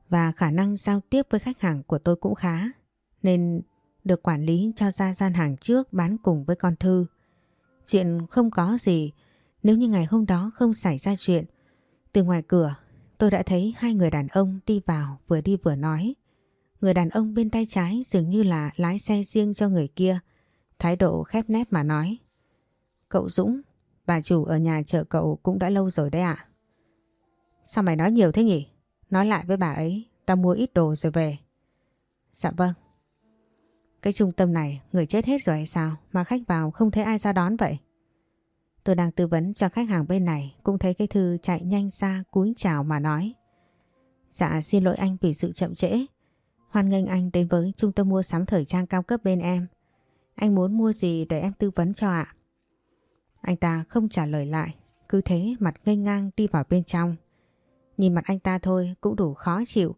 và khả năng giao tiếp với khách hàng của tôi cũng khá nên được quản lý cho ra gian hàng trước bán cùng với con Thư. Chuyện không có gì nếu như ngày hôm đó không xảy ra chuyện. Từ ngoài cửa tôi đã thấy hai người đàn ông đi vào vừa đi vừa nói. Người đàn ông bên tay trái dường như là lái xe riêng cho người kia. Thái độ khép nép mà nói. Cậu Dũng, bà chủ ở nhà chờ cậu cũng đã lâu rồi đấy ạ. Sao mày nói nhiều thế nhỉ? Nói lại với bà ấy, tao mua ít đồ rồi về. Dạ vâng. Cái trung tâm này người chết hết rồi hay sao mà khách vào không thấy ai ra đón vậy? Tôi đang tư vấn cho khách hàng bên này cũng thấy cái thư chạy nhanh ra cúi chào mà nói. Dạ xin lỗi anh vì sự chậm trễ. Hoan nghênh anh đến với trung tâm mua sắm thời trang cao cấp bên em. Anh muốn mua gì để em tư vấn cho ạ? Anh ta không trả lời lại, cứ thế mặt ngây ngang đi vào bên trong. Nhìn mặt anh ta thôi cũng đủ khó chịu,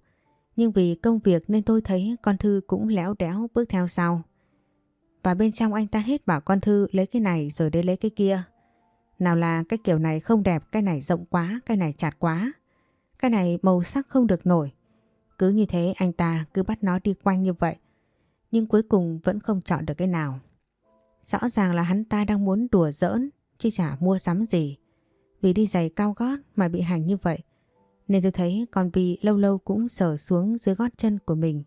nhưng vì công việc nên tôi thấy con Thư cũng léo đéo bước theo sau. Và bên trong anh ta hết bảo con Thư lấy cái này rồi đến lấy cái kia. Nào là cái kiểu này không đẹp, cái này rộng quá, cái này chặt quá. Cái này màu sắc không được nổi. Cứ như thế anh ta cứ bắt nó đi quanh như vậy. Nhưng cuối cùng vẫn không chọn được cái nào. Rõ ràng là hắn ta đang muốn đùa giỡn chứ chả mua sắm gì. Vì đi giày cao gót mà bị hành như vậy. Nên tôi thấy con Bi lâu lâu cũng sờ xuống dưới gót chân của mình.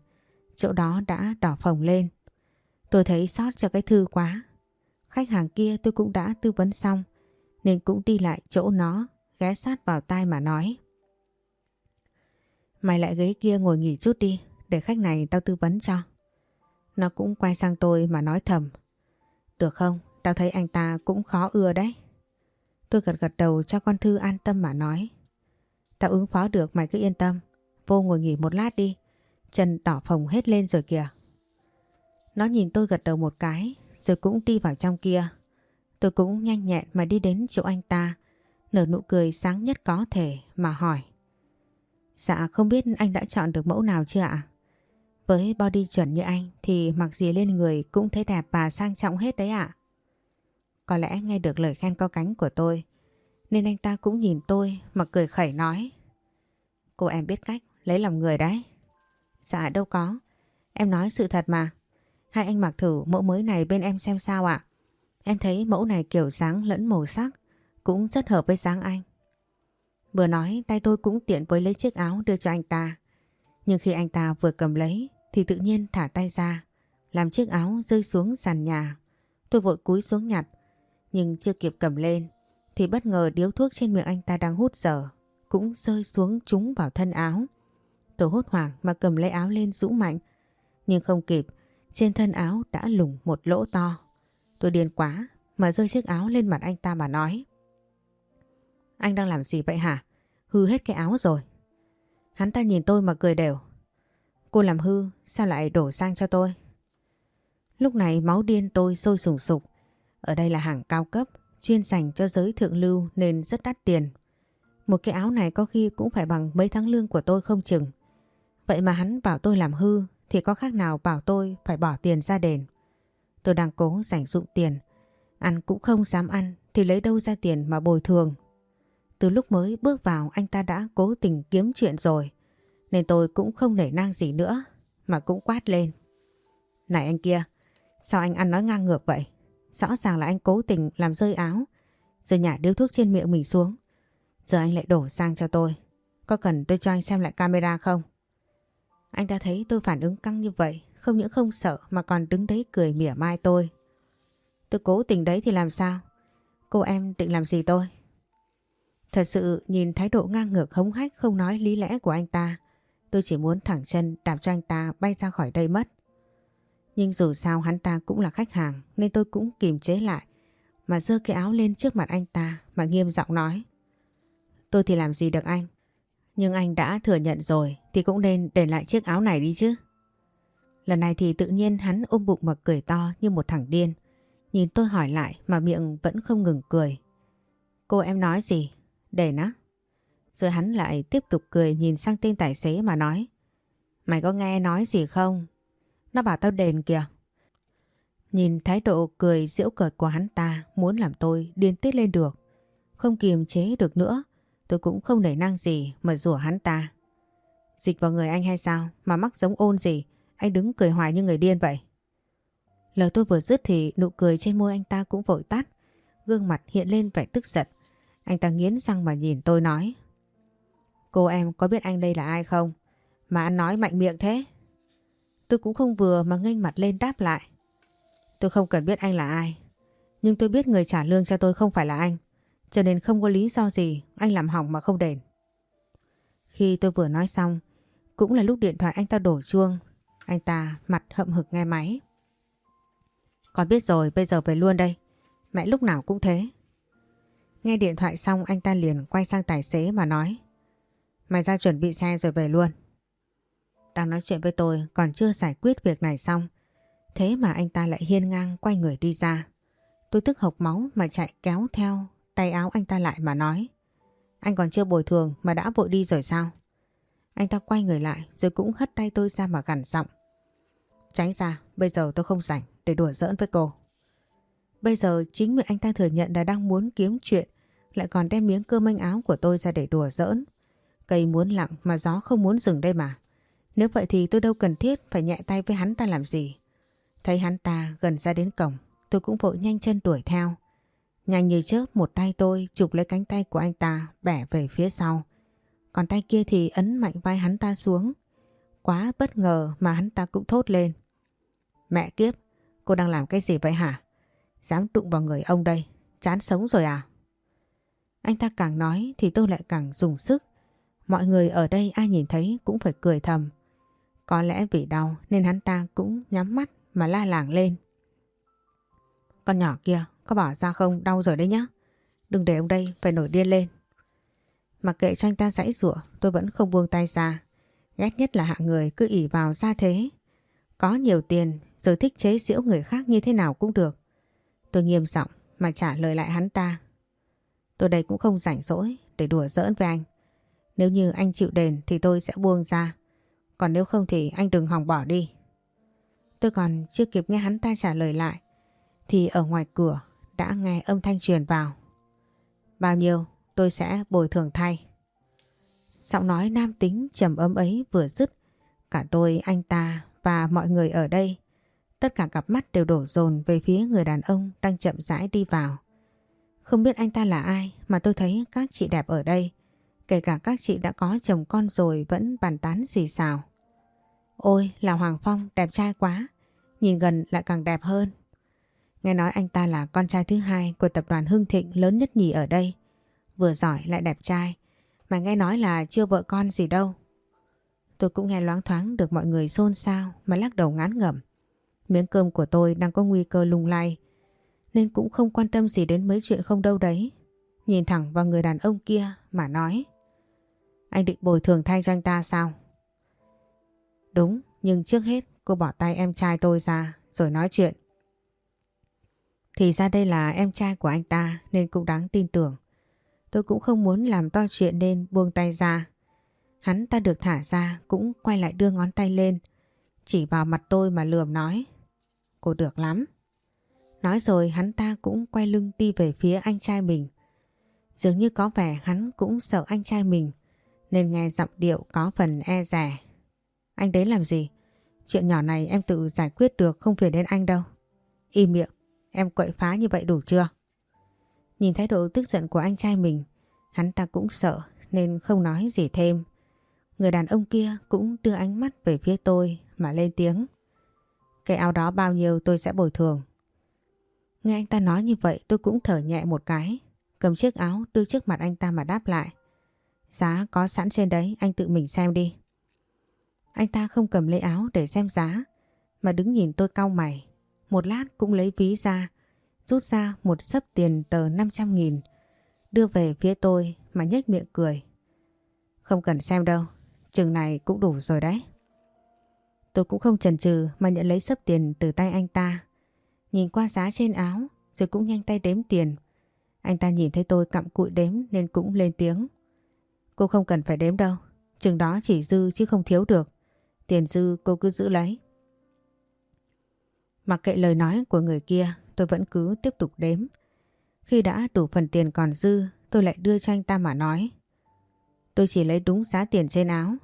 Chỗ đó đã đỏ phồng lên. Tôi thấy sót cho cái thư quá. Khách hàng kia tôi cũng đã tư vấn xong. Nên cũng đi lại chỗ nó, ghé sát vào tai mà nói. Mày lại ghế kia ngồi nghỉ chút đi, để khách này tao tư vấn cho. Nó cũng quay sang tôi mà nói thầm. Được không? Tao thấy anh ta cũng khó ưa đấy. Tôi gật gật đầu cho con Thư an tâm mà nói. Tao ứng phó được, mày cứ yên tâm. Vô ngồi nghỉ một lát đi. Chân đỏ phồng hết lên rồi kìa. Nó nhìn tôi gật đầu một cái, rồi cũng đi vào trong kia. Tôi cũng nhanh nhẹn mà đi đến chỗ anh ta. Nở nụ cười sáng nhất có thể mà hỏi. Dạ không biết anh đã chọn được mẫu nào chưa ạ? Với body chuẩn như anh thì mặc gì lên người cũng thấy đẹp và sang trọng hết đấy ạ. Có lẽ nghe được lời khen cao cánh của tôi nên anh ta cũng nhìn tôi mà cười khẩy nói. Cô em biết cách lấy lòng người đấy. Dạ đâu có. Em nói sự thật mà. Hai anh mặc thử mẫu mới này bên em xem sao ạ. Em thấy mẫu này kiểu dáng lẫn màu sắc cũng rất hợp với dáng anh. Vừa nói tay tôi cũng tiện với lấy chiếc áo đưa cho anh ta. Nhưng khi anh ta vừa cầm lấy thì tự nhiên thả tay ra, làm chiếc áo rơi xuống sàn nhà. Tôi vội cúi xuống nhặt, nhưng chưa kịp cầm lên thì bất ngờ điếu thuốc trên miệng anh ta đang hút dở cũng rơi xuống trúng vào thân áo. Tôi hốt hoảng mà cầm lấy áo lên rũ mạnh, nhưng không kịp, trên thân áo đã lủng một lỗ to. Tôi điên quá mà rơi chiếc áo lên mặt anh ta mà nói. Anh đang làm gì vậy hả? Hư hết cái áo rồi. Hắn ta nhìn tôi mà cười đều. Cô làm hư, sao lại đổ sang cho tôi? Lúc này máu điên tôi sôi sùng sục. Ở đây là hàng cao cấp, chuyên dành cho giới thượng lưu nên rất đắt tiền. Một cái áo này có khi cũng phải bằng mấy tháng lương của tôi không chừng. Vậy mà hắn bảo tôi làm hư thì có khác nào bảo tôi phải bỏ tiền ra đền. Tôi đang cố dành dụng tiền. Ăn cũng không dám ăn thì lấy đâu ra tiền mà bồi thường. Từ lúc mới bước vào anh ta đã cố tình kiếm chuyện rồi. Nên tôi cũng không nể nang gì nữa mà cũng quát lên. Này anh kia, sao anh ăn nói ngang ngược vậy? Rõ ràng là anh cố tình làm rơi áo. Rồi nhả điếu thuốc trên miệng mình xuống. Giờ anh lại đổ sang cho tôi. Có cần tôi cho anh xem lại camera không? Anh ta thấy tôi phản ứng căng như vậy. Không những không sợ mà còn đứng đấy cười mỉa mai tôi. Tôi cố tình đấy thì làm sao? Cô em định làm gì tôi? Thật sự nhìn thái độ ngang ngược hống hách không nói lý lẽ của anh ta. Tôi chỉ muốn thẳng chân đạp cho anh ta bay ra khỏi đây mất nhưng dù sao hắn ta cũng là khách hàng, nên tôi cũng kìm chế lại mà giơ cái áo lên trước mặt anh ta, mà nghiêm giọng nói. Tôi thì làm gì được anh? Nhưng anh đã thừa nhận rồi, thì cũng nên để lại chiếc áo này đi chứ. Lần này thì tự nhiên hắn ôm bụng mà cười to như một thằng điên. Nhìn tôi hỏi lại mà miệng vẫn không ngừng cười. Cô em nói gì? Để nó. Rồi hắn lại tiếp tục cười nhìn sang tên tài xế mà nói. Mày có nghe nói gì không? Nó bảo tao đền kìa. Nhìn thái độ cười giễu cợt của hắn ta muốn làm tôi điên tiết lên được. Không kiềm chế được nữa, tôi cũng không nảy năng gì mà rủa hắn ta. Dịch vào người anh hay sao mà mắc giống ôn gì, anh đứng cười hoài như người điên vậy. Lời tôi vừa dứt thì nụ cười trên môi anh ta cũng vội tắt, gương mặt hiện lên vẻ tức giận. Anh ta nghiến răng mà nhìn tôi nói. Cô em có biết anh đây là ai không? Mà anh nói mạnh miệng thế. Tôi cũng không vừa mà nghênh mặt lên đáp lại. Tôi không cần biết anh là ai. Nhưng tôi biết người trả lương cho tôi không phải là anh. Cho nên không có lý do gì anh làm hỏng mà không đền. Khi tôi vừa nói xong, cũng là lúc điện thoại anh ta đổ chuông. Anh ta mặt hậm hực nghe máy. Con biết rồi, bây giờ về luôn đây. Mẹ lúc nào cũng thế. Nghe điện thoại xong anh ta liền quay sang tài xế mà nói. Mày ra chuẩn bị xe rồi về luôn. Đang nói chuyện với tôi còn chưa giải quyết việc này xong. Thế mà anh ta lại hiên ngang quay người đi ra. Tôi tức hộc máu mà chạy kéo theo tay áo anh ta lại mà nói. Anh còn chưa bồi thường mà đã vội đi rồi sao? Anh ta quay người lại rồi cũng hất tay tôi ra mà gằn giọng. Tránh ra, bây giờ tôi không rảnh để đùa giỡn với cô. Bây giờ chính miệng anh ta thừa nhận là đang muốn kiếm chuyện lại còn đem miếng cơm manh áo của tôi ra để đùa giỡn. Cây muốn lặng mà gió không muốn dừng đây mà. Nếu vậy thì tôi đâu cần thiết phải nhẹ tay với hắn ta làm gì. Thấy hắn ta gần ra đến cổng, tôi cũng vội nhanh chân đuổi theo. Nhanh như chớp một tay tôi chụp lấy cánh tay của anh ta bẻ về phía sau. Còn tay kia thì ấn mạnh vai hắn ta xuống. Quá bất ngờ mà hắn ta cũng thốt lên. Mẹ kiếp, cô đang làm cái gì vậy hả? Dám đụng vào người ông đây, chán sống rồi à? Anh ta càng nói thì tôi lại càng dùng sức. Mọi người ở đây ai nhìn thấy cũng phải cười thầm. Có lẽ vì đau nên hắn ta cũng nhắm mắt mà la làng lên. Con nhỏ kia, có bỏ ra không đau rồi đấy nhá. Đừng để ông đây phải nổi điên lên. Mặc kệ cho anh ta giãy rủa, tôi vẫn không buông tay ra. Ghét nhất là hạng người cứ ỉ vào ra thế. Có nhiều tiền rồi thích chế giễu người khác như thế nào cũng được. Tôi nghiêm giọng mà trả lời lại hắn ta. Tôi đây cũng không rảnh rỗi để đùa giỡn với anh. Nếu như anh chịu đền thì tôi sẽ buông ra. Còn nếu không thì anh đừng hòng bỏ đi. Tôi còn chưa kịp nghe hắn ta trả lời lại. Thì ở ngoài cửa đã nghe âm thanh truyền vào. Bao nhiêu tôi sẽ bồi thường thay. Giọng nói nam tính trầm ấm ấy vừa dứt. Cả tôi, anh ta và mọi người ở đây. Tất cả cặp mắt đều đổ dồn về phía người đàn ông đang chậm rãi đi vào. Không biết anh ta là ai mà tôi thấy các chị đẹp ở đây. Kể cả các chị đã có chồng con rồi vẫn bàn tán gì xào. Ôi, là Hoàng Phong, đẹp trai quá. Nhìn gần lại càng đẹp hơn. Nghe nói anh ta là con trai thứ hai của tập đoàn Hưng Thịnh lớn nhất nhì ở đây. Vừa giỏi lại đẹp trai. Mà nghe nói là chưa vợ con gì đâu. Tôi cũng nghe loáng thoáng được mọi người xôn xao mà lắc đầu ngán ngẩm. Miếng cơm của tôi đang có nguy cơ lung lay. Nên cũng không quan tâm gì đến mấy chuyện không đâu đấy. Nhìn thẳng vào người đàn ông kia mà nói. Anh định bồi thường thay cho anh ta sao? Đúng, nhưng trước hết cô bỏ tay em trai tôi ra rồi nói chuyện. Thì ra đây là em trai của anh ta nên cũng đáng tin tưởng. Tôi cũng không muốn làm to chuyện nên buông tay ra. Hắn ta được thả ra cũng quay lại đưa ngón tay lên. Chỉ vào mặt tôi mà lườm nói. Cô được lắm. Nói rồi hắn ta cũng quay lưng đi về phía anh trai mình. Dường như có vẻ hắn cũng sợ anh trai mình nên nghe giọng điệu có phần e rẻ. Anh đến làm gì? Chuyện nhỏ này em tự giải quyết được không phiền đến anh đâu. Im miệng. Em quậy phá như vậy đủ chưa? Nhìn thái độ tức giận của anh trai mình, hắn ta cũng sợ nên không nói gì thêm. Người đàn ông kia cũng đưa ánh mắt về phía tôi mà lên tiếng. Cái áo đó bao nhiêu tôi sẽ bồi thường. Nghe anh ta nói như vậy tôi cũng thở nhẹ một cái, cầm chiếc áo đưa trước mặt anh ta mà đáp lại. Giá có sẵn trên đấy, anh tự mình xem đi. Anh ta không cầm lấy áo để xem giá, mà đứng nhìn tôi cau mày. Một lát cũng lấy ví ra, rút ra một sấp tiền tờ 500 nghìn, đưa về phía tôi mà nhếch miệng cười. Không cần xem đâu, chừng này cũng đủ rồi đấy. Tôi cũng không chần chừ mà nhận lấy sấp tiền từ tay anh ta. Nhìn qua giá trên áo rồi cũng nhanh tay đếm tiền. Anh ta nhìn thấy tôi cặm cụi đếm nên cũng lên tiếng. Cô không cần phải đếm đâu. Chừng đó chỉ dư chứ không thiếu được. Tiền dư cô cứ giữ lấy. Mặc kệ lời nói của người kia, tôi vẫn cứ tiếp tục đếm. Khi đã đủ phần tiền còn dư, tôi lại đưa cho anh ta mà nói. Tôi chỉ lấy đúng giá tiền trên áo.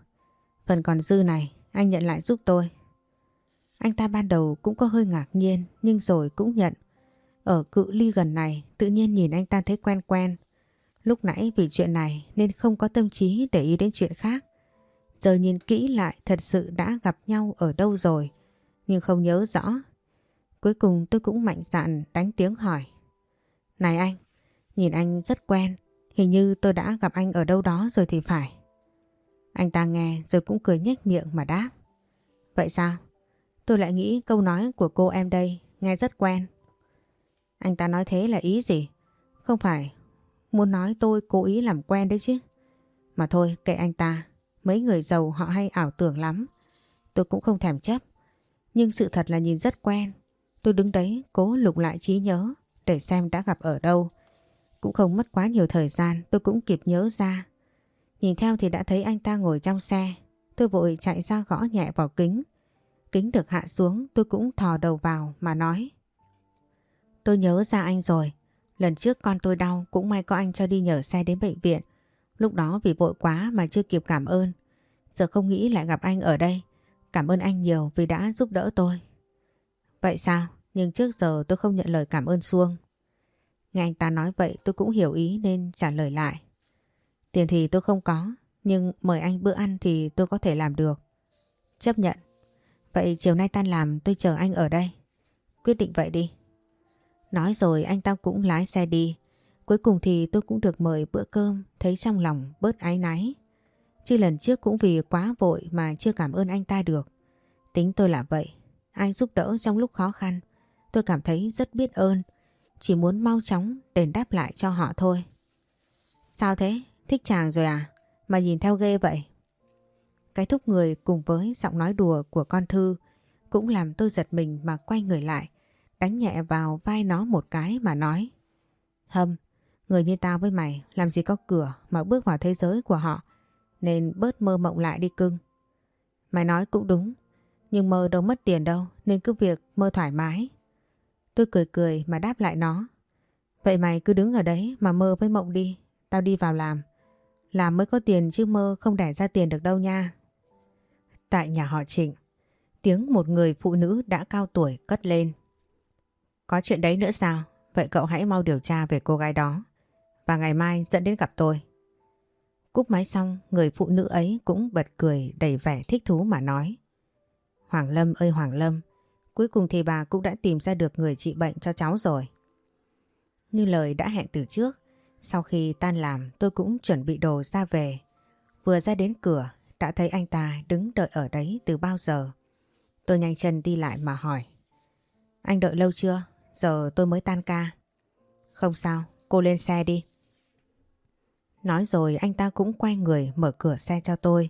Phần còn dư này, anh nhận lại giúp tôi. Anh ta ban đầu cũng có hơi ngạc nhiên, nhưng rồi cũng nhận. Ở cự ly gần này, tự nhiên nhìn anh ta thấy quen quen. Lúc nãy vì chuyện này nên không có tâm trí để ý đến chuyện khác. Giờ nhìn kỹ lại thật sự đã gặp nhau ở đâu rồi, nhưng không nhớ rõ. Cuối cùng tôi cũng mạnh dạn đánh tiếng hỏi. Này anh, nhìn anh rất quen, hình như tôi đã gặp anh ở đâu đó rồi thì phải. Anh ta nghe rồi cũng cười nhếch miệng mà đáp. Vậy sao? Tôi lại nghĩ câu nói của cô em đây nghe rất quen. Anh ta nói thế là ý gì? Không phải muốn nói tôi cố ý làm quen đấy chứ. Mà thôi kệ anh ta, mấy người giàu họ hay ảo tưởng lắm. Tôi cũng không thèm chấp. Nhưng sự thật là nhìn rất quen. Tôi đứng đấy cố lục lại trí nhớ để xem đã gặp ở đâu. Cũng không mất quá nhiều thời gian tôi cũng kịp nhớ ra. Nhìn theo thì đã thấy anh ta ngồi trong xe. Tôi vội chạy ra gõ nhẹ vào kính. Kính được hạ xuống tôi cũng thò đầu vào mà nói. Tôi nhớ ra anh rồi. Lần trước con tôi đau cũng may có anh cho đi nhờ xe đến bệnh viện. Lúc đó vì vội quá mà chưa kịp cảm ơn. Giờ không nghĩ lại gặp anh ở đây. Cảm ơn anh nhiều vì đã giúp đỡ tôi. Vậy sao? Nhưng trước giờ tôi không nhận lời cảm ơn Xuông. Nghe anh ta nói vậy tôi cũng hiểu ý nên trả lời lại. Tiền thì tôi không có, nhưng mời anh bữa ăn thì tôi có thể làm được. Chấp nhận. Vậy chiều nay tan làm tôi chờ anh ở đây. Quyết định vậy đi. Nói rồi anh ta cũng lái xe đi. Cuối cùng thì tôi cũng được mời bữa cơm, thấy trong lòng bớt áy náy. Chứ lần trước cũng vì quá vội mà chưa cảm ơn anh ta được. Tính tôi là vậy. Ai giúp đỡ trong lúc khó khăn, tôi cảm thấy rất biết ơn. Chỉ muốn mau chóng đền đáp lại cho họ thôi. Sao thế? Thích chàng rồi à? Mà nhìn theo ghê vậy. Cái thúc người cùng với giọng nói đùa của con Thư cũng làm tôi giật mình mà quay người lại, đánh nhẹ vào vai nó một cái mà nói. Hâm, người như tao với mày làm gì có cửa mà bước vào thế giới của họ, nên bớt mơ mộng lại đi cưng. Mày nói cũng đúng, nhưng mơ đâu mất tiền đâu nên cứ việc mơ thoải mái. Tôi cười cười mà đáp lại nó. Vậy mày cứ đứng ở đấy mà mơ với mộng đi, tao đi vào làm. Làm mới có tiền chứ mơ không đẻ ra tiền được đâu nha. Tại nhà họ Trịnh, tiếng một người phụ nữ đã cao tuổi cất lên. Có chuyện đấy nữa sao? Vậy cậu hãy mau điều tra về cô gái đó. Và ngày mai dẫn đến gặp tôi. Cúp máy xong, người phụ nữ ấy cũng bật cười đầy vẻ thích thú mà nói. Hoàng Lâm ơi Hoàng Lâm, cuối cùng thì bà cũng đã tìm ra được người trị bệnh cho cháu rồi. Như lời đã hẹn từ trước, sau khi tan làm tôi cũng chuẩn bị đồ ra về. Vừa ra đến cửa đã thấy anh ta đứng đợi ở đấy từ bao giờ. Tôi nhanh chân đi lại mà hỏi. Anh đợi lâu chưa? Giờ tôi mới tan ca. Không sao, cô lên xe đi. Nói rồi anh ta cũng quay người mở cửa xe cho tôi.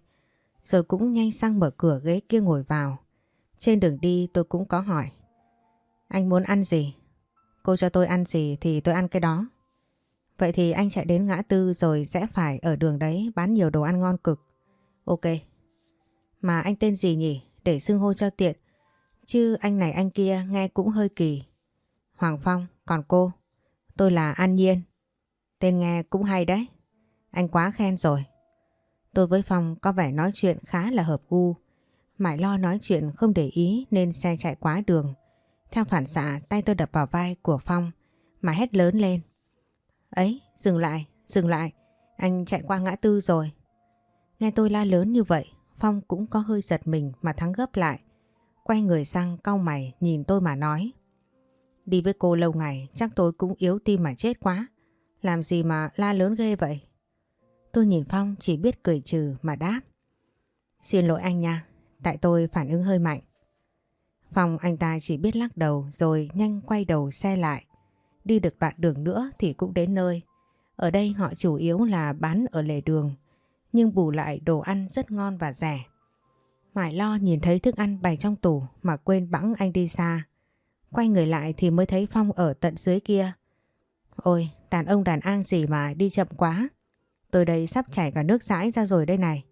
Rồi cũng nhanh sang mở cửa ghế kia ngồi vào. Trên đường đi tôi cũng có hỏi. Anh muốn ăn gì? Cô cho tôi ăn gì thì tôi ăn cái đó. Vậy thì anh chạy đến ngã tư rồi sẽ phải ở đường đấy bán nhiều đồ ăn ngon cực. Ok. Mà anh tên gì nhỉ? Để xưng hô cho tiện. Chứ anh này anh kia nghe cũng hơi kỳ. Hoàng Phong, còn cô? Tôi là An Nhiên. Tên nghe cũng hay đấy. Anh quá khen rồi. Tôi với Phong có vẻ nói chuyện khá là hợp gu. Mãi lo nói chuyện không để ý nên xe chạy quá đường. Theo phản xạ tay tôi đập vào vai của Phong mà hét lớn lên. Ấy, dừng lại, dừng lại, anh chạy qua ngã tư rồi. Nghe tôi la lớn như vậy, Phong cũng có hơi giật mình mà thắng gấp lại. Quay người sang cau mày nhìn tôi mà nói. Đi với cô lâu ngày chắc tôi cũng yếu tim mà chết quá. Làm gì mà la lớn ghê vậy? Tôi nhìn Phong chỉ biết cười trừ mà đáp. Xin lỗi anh nha, tại tôi phản ứng hơi mạnh. Phong anh ta chỉ biết lắc đầu rồi nhanh quay đầu xe lại. Đi được đoạn đường nữa thì cũng đến nơi. Ở đây họ chủ yếu là bán ở lề đường, nhưng bù lại đồ ăn rất ngon và rẻ. Mãi lo nhìn thấy thức ăn bày trong tủ mà quên bẵng anh đi xa. Quay người lại thì mới thấy Phong ở tận dưới kia. Ôi, đàn ông đàn an gì mà đi chậm quá. Tôi đây sắp chảy cả nước dãi ra rồi đây này.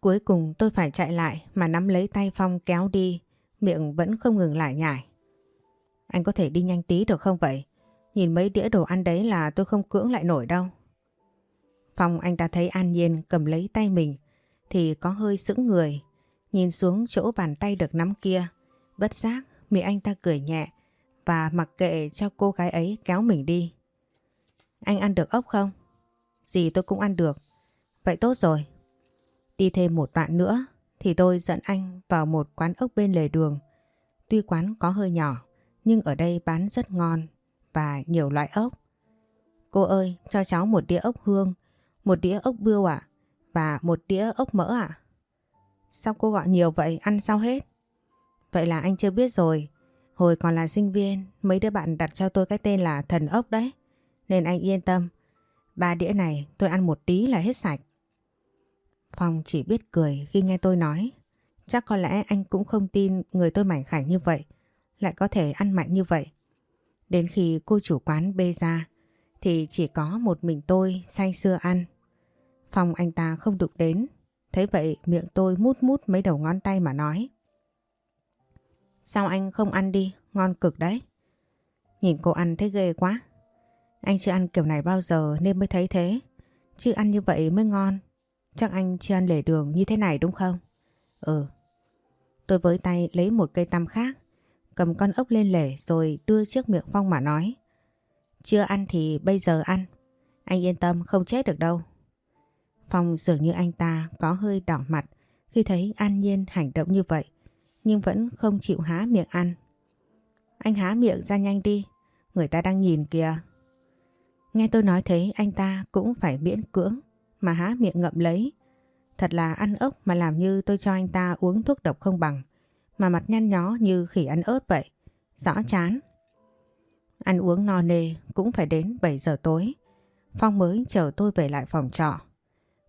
Cuối cùng tôi phải chạy lại mà nắm lấy tay Phong kéo đi, miệng vẫn không ngừng lại nhải. Anh có thể đi nhanh tí được không vậy? Nhìn mấy đĩa đồ ăn đấy là tôi không cưỡng lại nổi đâu. Phong anh ta thấy An Nhiên cầm lấy tay mình thì có hơi sững người. Nhìn xuống chỗ bàn tay được nắm kia. Bất giác mị anh ta cười nhẹ và mặc kệ cho cô gái ấy kéo mình đi. Anh ăn được ốc không? Gì tôi cũng ăn được. Vậy tốt rồi. Đi thêm một đoạn nữa thì tôi dẫn anh vào một quán ốc bên lề đường. Tuy quán có hơi nhỏ nhưng ở đây bán rất ngon và nhiều loại ốc. Cô ơi, cho cháu một đĩa ốc hương, một đĩa ốc bươu ạ và một đĩa ốc mỡ ạ. Sao cô gọi nhiều vậy, ăn sao hết? Vậy là anh chưa biết rồi. Hồi còn là sinh viên, mấy đứa bạn đặt cho tôi cái tên là thần ốc đấy. Nên anh yên tâm. Ba đĩa này tôi ăn một tí là hết sạch. Phong chỉ biết cười khi nghe tôi nói. Chắc có lẽ anh cũng không tin người tôi mảnh khảnh như vậy. Lại có thể ăn mạnh như vậy. Đến khi cô chủ quán bê ra thì chỉ có một mình tôi say sưa ăn. Phong anh ta không đụng đến. Thấy vậy miệng tôi mút mút mấy đầu ngón tay mà nói. Sao anh không ăn đi, ngon cực đấy. Nhìn cô ăn thấy ghê quá. Anh chưa ăn kiểu này bao giờ nên mới thấy thế. Chứ ăn như vậy mới ngon. Chắc anh chưa ăn lề đường như thế này đúng không? Ừ. Tôi với tay lấy một cây tăm khác, cầm con ốc lên lề rồi đưa trước miệng Phong mà nói. Chưa ăn thì bây giờ ăn. Anh yên tâm không chết được đâu. Phong dường như anh ta có hơi đỏ mặt khi thấy An Nhiên hành động như vậy, nhưng vẫn không chịu há miệng ăn. Anh há miệng ra nhanh đi, người ta đang nhìn kìa. Nghe tôi nói thế anh ta cũng phải miễn cưỡng mà há miệng ngậm lấy. Thật là ăn ốc mà làm như tôi cho anh ta uống thuốc độc không bằng, mà mặt nhăn nhó như khỉ ăn ớt vậy. Rõ chán. Ăn uống no nê cũng phải đến 7 giờ tối. Phong mới chờ tôi về lại phòng trọ.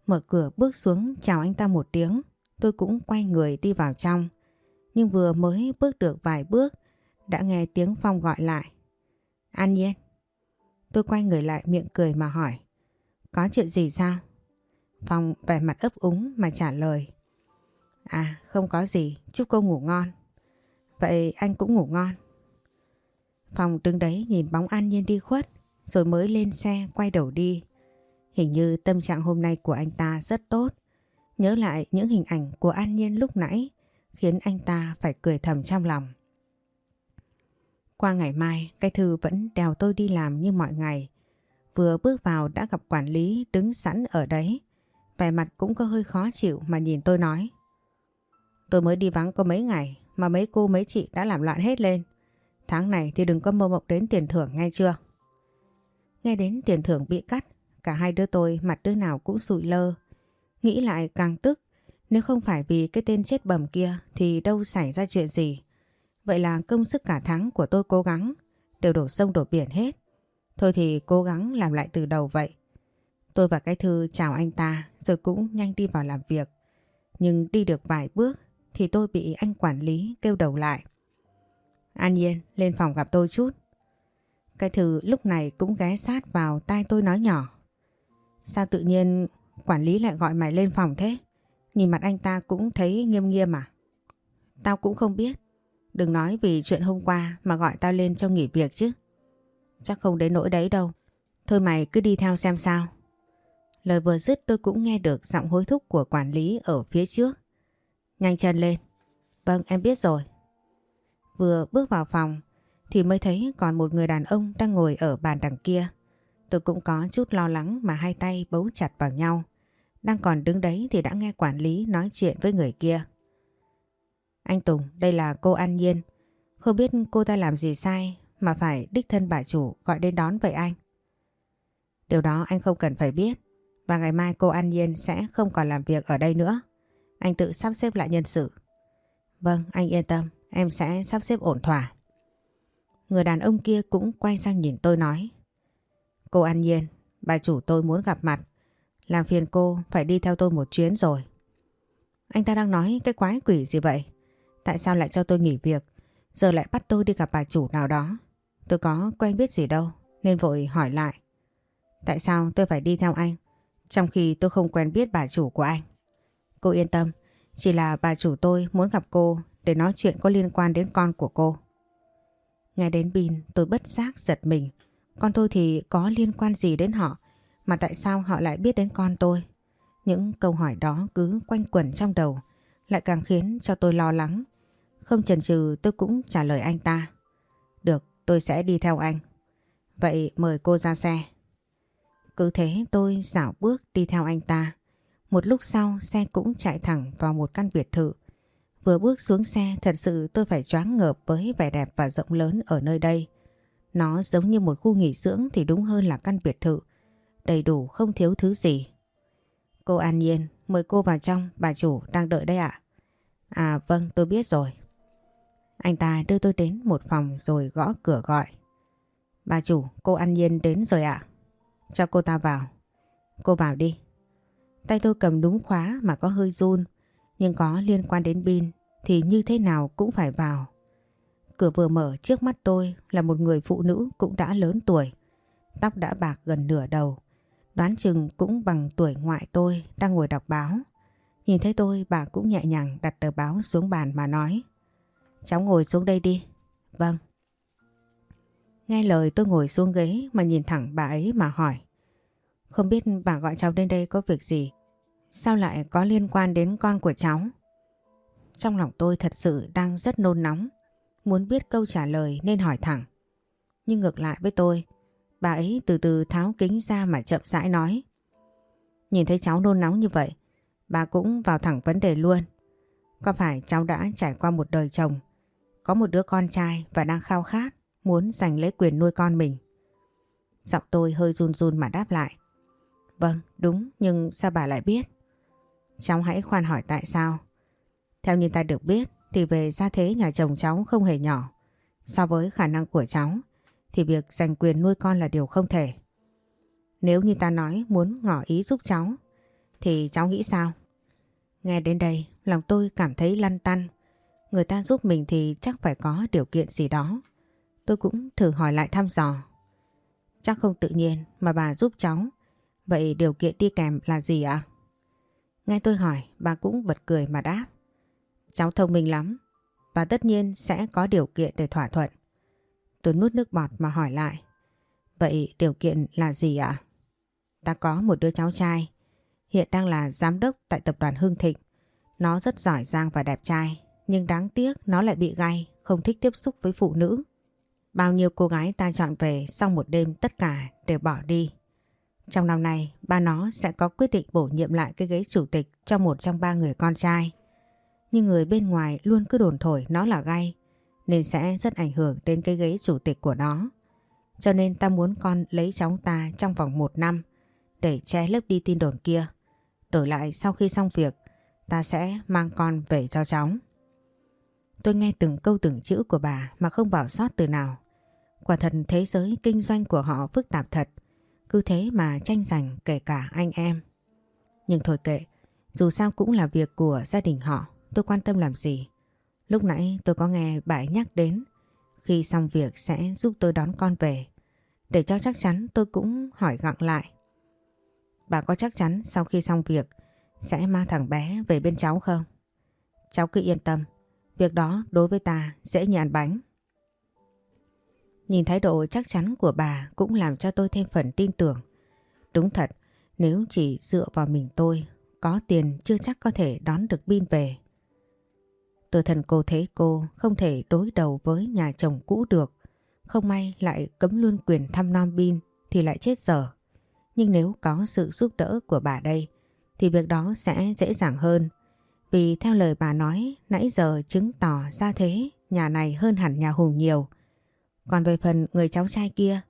Mở cửa bước xuống chào anh ta một tiếng. Tôi cũng quay người đi vào trong. Nhưng vừa mới bước được vài bước đã nghe tiếng Phong gọi lại. An Nhiên. Tôi quay người lại miệng cười mà hỏi. Có chuyện gì sao? Phong vẻ mặt ấp úng mà trả lời. À không có gì, chúc cô ngủ ngon. Vậy anh cũng ngủ ngon. Phong đứng đấy nhìn bóng An Nhiên đi khuất rồi mới lên xe quay đầu đi. Hình như tâm trạng hôm nay của anh ta rất tốt. Nhớ lại những hình ảnh của An Nhiên lúc nãy khiến anh ta phải cười thầm trong lòng. Qua ngày mai, cái thư vẫn đèo tôi đi làm như mọi ngày. Vừa bước vào đã gặp quản lý đứng sẵn ở đấy. Vẻ mặt cũng có hơi khó chịu mà nhìn tôi nói. Tôi mới đi vắng có mấy ngày mà mấy cô mấy chị đã làm loạn hết lên. Tháng này thì đừng có mơ mộng đến tiền thưởng ngay chưa? Nghe đến tiền thưởng bị cắt, cả hai đứa tôi mặt đứa nào cũng sụi lơ. Nghĩ lại càng tức, nếu không phải vì cái tên chết bầm kia thì đâu xảy ra chuyện gì. Vậy là công sức cả tháng của tôi cố gắng, đều đổ sông đổ biển hết. Thôi thì cố gắng làm lại từ đầu vậy. Tôi và cái thư chào anh ta rồi cũng nhanh đi vào làm việc. Nhưng đi được vài bước thì tôi bị anh quản lý kêu đầu lại. An Nhiên lên phòng gặp tôi chút. Cái thư lúc này cũng ghé sát vào tai tôi nói nhỏ. Sao tự nhiên quản lý lại gọi mày lên phòng thế? Nhìn mặt anh ta cũng thấy nghiêm nghiêm à? Tao cũng không biết. Đừng nói vì chuyện hôm qua mà gọi tao lên cho nghỉ việc chứ. Chắc không đến nỗi đấy đâu. Thôi mày cứ đi theo xem sao. Lời vừa dứt tôi cũng nghe được giọng hối thúc của quản lý ở phía trước. Nhanh chân lên. Vâng em biết rồi. Vừa bước vào phòng thì mới thấy còn một người đàn ông đang ngồi ở bàn đằng kia. Tôi cũng có chút lo lắng mà hai tay bấu chặt vào nhau. Đang còn đứng đấy thì đã nghe quản lý nói chuyện với người kia. Anh Tùng, đây là cô An Nhiên. Không biết cô ta làm gì sai mà phải đích thân bà chủ gọi đến đón vậy anh. Điều đó anh không cần phải biết. Và ngày mai cô An Nhiên sẽ không còn làm việc ở đây nữa. Anh tự sắp xếp lại nhân sự. Vâng, anh yên tâm. Em sẽ sắp xếp ổn thỏa. Người đàn ông kia cũng quay sang nhìn tôi nói. Cô An Nhiên, bà chủ tôi muốn gặp mặt. Làm phiền cô phải đi theo tôi một chuyến rồi. Anh ta đang nói cái quái quỷ gì vậy? Tại sao lại cho tôi nghỉ việc? Giờ lại bắt tôi đi gặp bà chủ nào đó. Tôi có quen biết gì đâu nên vội hỏi lại. Tại sao tôi phải đi theo anh? Trong khi tôi không quen biết bà chủ của anh. Cô yên tâm, chỉ là bà chủ tôi muốn gặp cô để nói chuyện có liên quan đến con của cô. Nghe đến Bin tôi bất giác giật mình. Con tôi thì có liên quan gì đến họ mà tại sao họ lại biết đến con tôi? Những câu hỏi đó cứ quanh quẩn trong đầu lại càng khiến cho tôi lo lắng. Không chần chừ tôi cũng trả lời anh ta. Được, tôi sẽ đi theo anh. Vậy mời cô ra xe. Cứ thế tôi dạo bước đi theo anh ta. Một lúc sau xe cũng chạy thẳng vào một căn biệt thự. Vừa bước xuống xe thật sự tôi phải choáng ngợp với vẻ đẹp và rộng lớn ở nơi đây. Nó giống như một khu nghỉ dưỡng thì đúng hơn là căn biệt thự. Đầy đủ không thiếu thứ gì. Cô An Nhiên, mời cô vào trong, bà chủ đang đợi đây ạ. À? vâng, tôi biết rồi. Anh ta đưa tôi đến một phòng rồi gõ cửa gọi. Bà chủ, cô An Nhiên đến rồi ạ. Cho cô ta vào. Cô vào đi. Tay tôi cầm đúng khóa mà có hơi run. Nhưng có liên quan đến pin thì như thế nào cũng phải vào. Cửa vừa mở trước mắt tôi là một người phụ nữ cũng đã lớn tuổi. Tóc đã bạc gần nửa đầu. Đoán chừng cũng bằng tuổi ngoại tôi đang ngồi đọc báo. Nhìn thấy tôi bà cũng nhẹ nhàng đặt tờ báo xuống bàn mà nói. Cháu ngồi xuống đây đi. Vâng. Nghe lời tôi ngồi xuống ghế mà nhìn thẳng bà ấy mà hỏi. Không biết bà gọi cháu đến đây có việc gì? Sao lại có liên quan đến con của cháu? Trong lòng tôi thật sự đang rất nôn nóng. Muốn biết câu trả lời nên hỏi thẳng. Nhưng ngược lại với tôi, bà ấy từ từ tháo kính ra mà chậm rãi nói. Nhìn thấy cháu nôn nóng như vậy, bà cũng vào thẳng vấn đề luôn. Có phải cháu đã trải qua một đời chồng, có một đứa con trai và đang khao khát, muốn giành lấy quyền nuôi con mình? Giọng tôi hơi run run mà đáp lại. Vâng, đúng, nhưng sao bà lại biết? Cháu hãy khoan hỏi tại sao. Theo như ta được biết thì về gia thế nhà chồng cháu không hề nhỏ. So với khả năng của cháu thì việc giành quyền nuôi con là điều không thể. Nếu như ta nói muốn ngỏ ý giúp cháu, thì cháu nghĩ sao? Nghe đến đây, lòng tôi cảm thấy lăn tăn. Người ta giúp mình thì chắc phải có điều kiện gì đó. Tôi cũng thử hỏi lại thăm dò. Chắc không tự nhiên mà bà giúp cháu. Vậy điều kiện đi kèm là gì ạ? Nghe tôi hỏi, bà cũng bật cười mà đáp. Cháu thông minh lắm và tất nhiên sẽ có điều kiện để thỏa thuận. Tôi nuốt nước bọt mà hỏi lại. Vậy điều kiện là gì ạ? Ta có một đứa cháu trai, hiện đang là giám đốc tại tập đoàn Hưng Thịnh. Nó rất giỏi giang và đẹp trai, nhưng đáng tiếc nó lại bị gay, không thích tiếp xúc với phụ nữ. Bao nhiêu cô gái ta chọn về sau một đêm tất cả đều bỏ đi. Trong năm nay, ba nó sẽ có quyết định bổ nhiệm lại cái ghế chủ tịch cho một trong ba người con trai. Nhưng người bên ngoài luôn cứ đồn thổi nó là gay, nên sẽ rất ảnh hưởng đến cái ghế chủ tịch của nó. Cho nên ta muốn con lấy cháu ta trong vòng một năm để che lấp đi tin đồn kia. Đổi lại sau khi xong việc, ta sẽ mang con về cho cháu. Tôi nghe từng câu từng chữ của bà mà không bỏ sót từ nào. Quả thật thế giới kinh doanh của họ phức tạp thật. Cứ thế mà tranh giành kể cả anh em. Nhưng thôi kệ, dù sao cũng là việc của gia đình họ, tôi quan tâm làm gì. Lúc nãy tôi có nghe bà nhắc đến khi xong việc sẽ giúp tôi đón con về. Để cho chắc chắn tôi cũng hỏi gặng lại. Bà có chắc chắn sau khi xong việc sẽ mang thằng bé về bên cháu không? Cháu cứ yên tâm, việc đó đối với ta dễ như ăn bánh. Nhìn thái độ chắc chắn của bà cũng làm cho tôi thêm phần tin tưởng. Đúng thật, nếu chỉ dựa vào mình tôi, có tiền chưa chắc có thể đón được Bin về. Tôi thần cô thấy cô không thể đối đầu với nhà chồng cũ được. Không may lại cấm luôn quyền thăm non Bin thì lại chết dở. Nhưng nếu có sự giúp đỡ của bà đây thì việc đó sẽ dễ dàng hơn. Vì theo lời bà nói nãy giờ chứng tỏ ra thế nhà này hơn hẳn nhà Hùng nhiều. Còn về phần người cháu trai kia,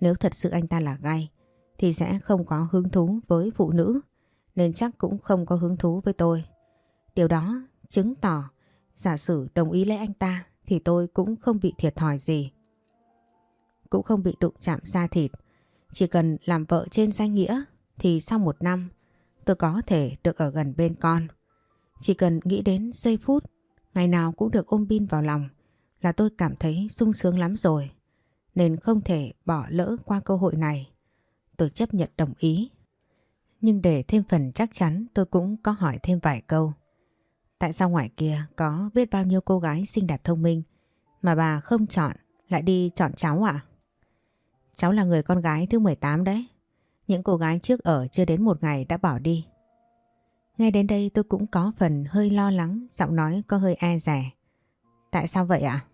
nếu thật sự anh ta là gay thì sẽ không có hứng thú với phụ nữ nên chắc cũng không có hứng thú với tôi. Điều đó chứng tỏ giả sử đồng ý lấy anh ta, thì tôi cũng không bị thiệt thòi gì. Cũng không bị đụng chạm da thịt. Chỉ cần làm vợ trên danh nghĩa, thì sau một năm, tôi có thể được ở gần bên con. Chỉ cần nghĩ đến giây phút, ngày nào cũng được ôm pin vào lòng, là tôi cảm thấy sung sướng lắm rồi. Nên không thể bỏ lỡ qua cơ hội này. Tôi chấp nhận đồng ý. nhưng để thêm phần chắc chắn, tôi cũng có hỏi thêm vài câu. Tại sao ngoài kia có biết bao nhiêu cô gái xinh đẹp thông minh mà bà không chọn lại đi chọn cháu ạ? Cháu là người con gái thứ 18 đấy. Những cô gái trước ở chưa đến một ngày đã bỏ đi. Ngay đến đây tôi cũng có phần hơi lo lắng, giọng nói có hơi e rẻ. Tại sao vậy ạ?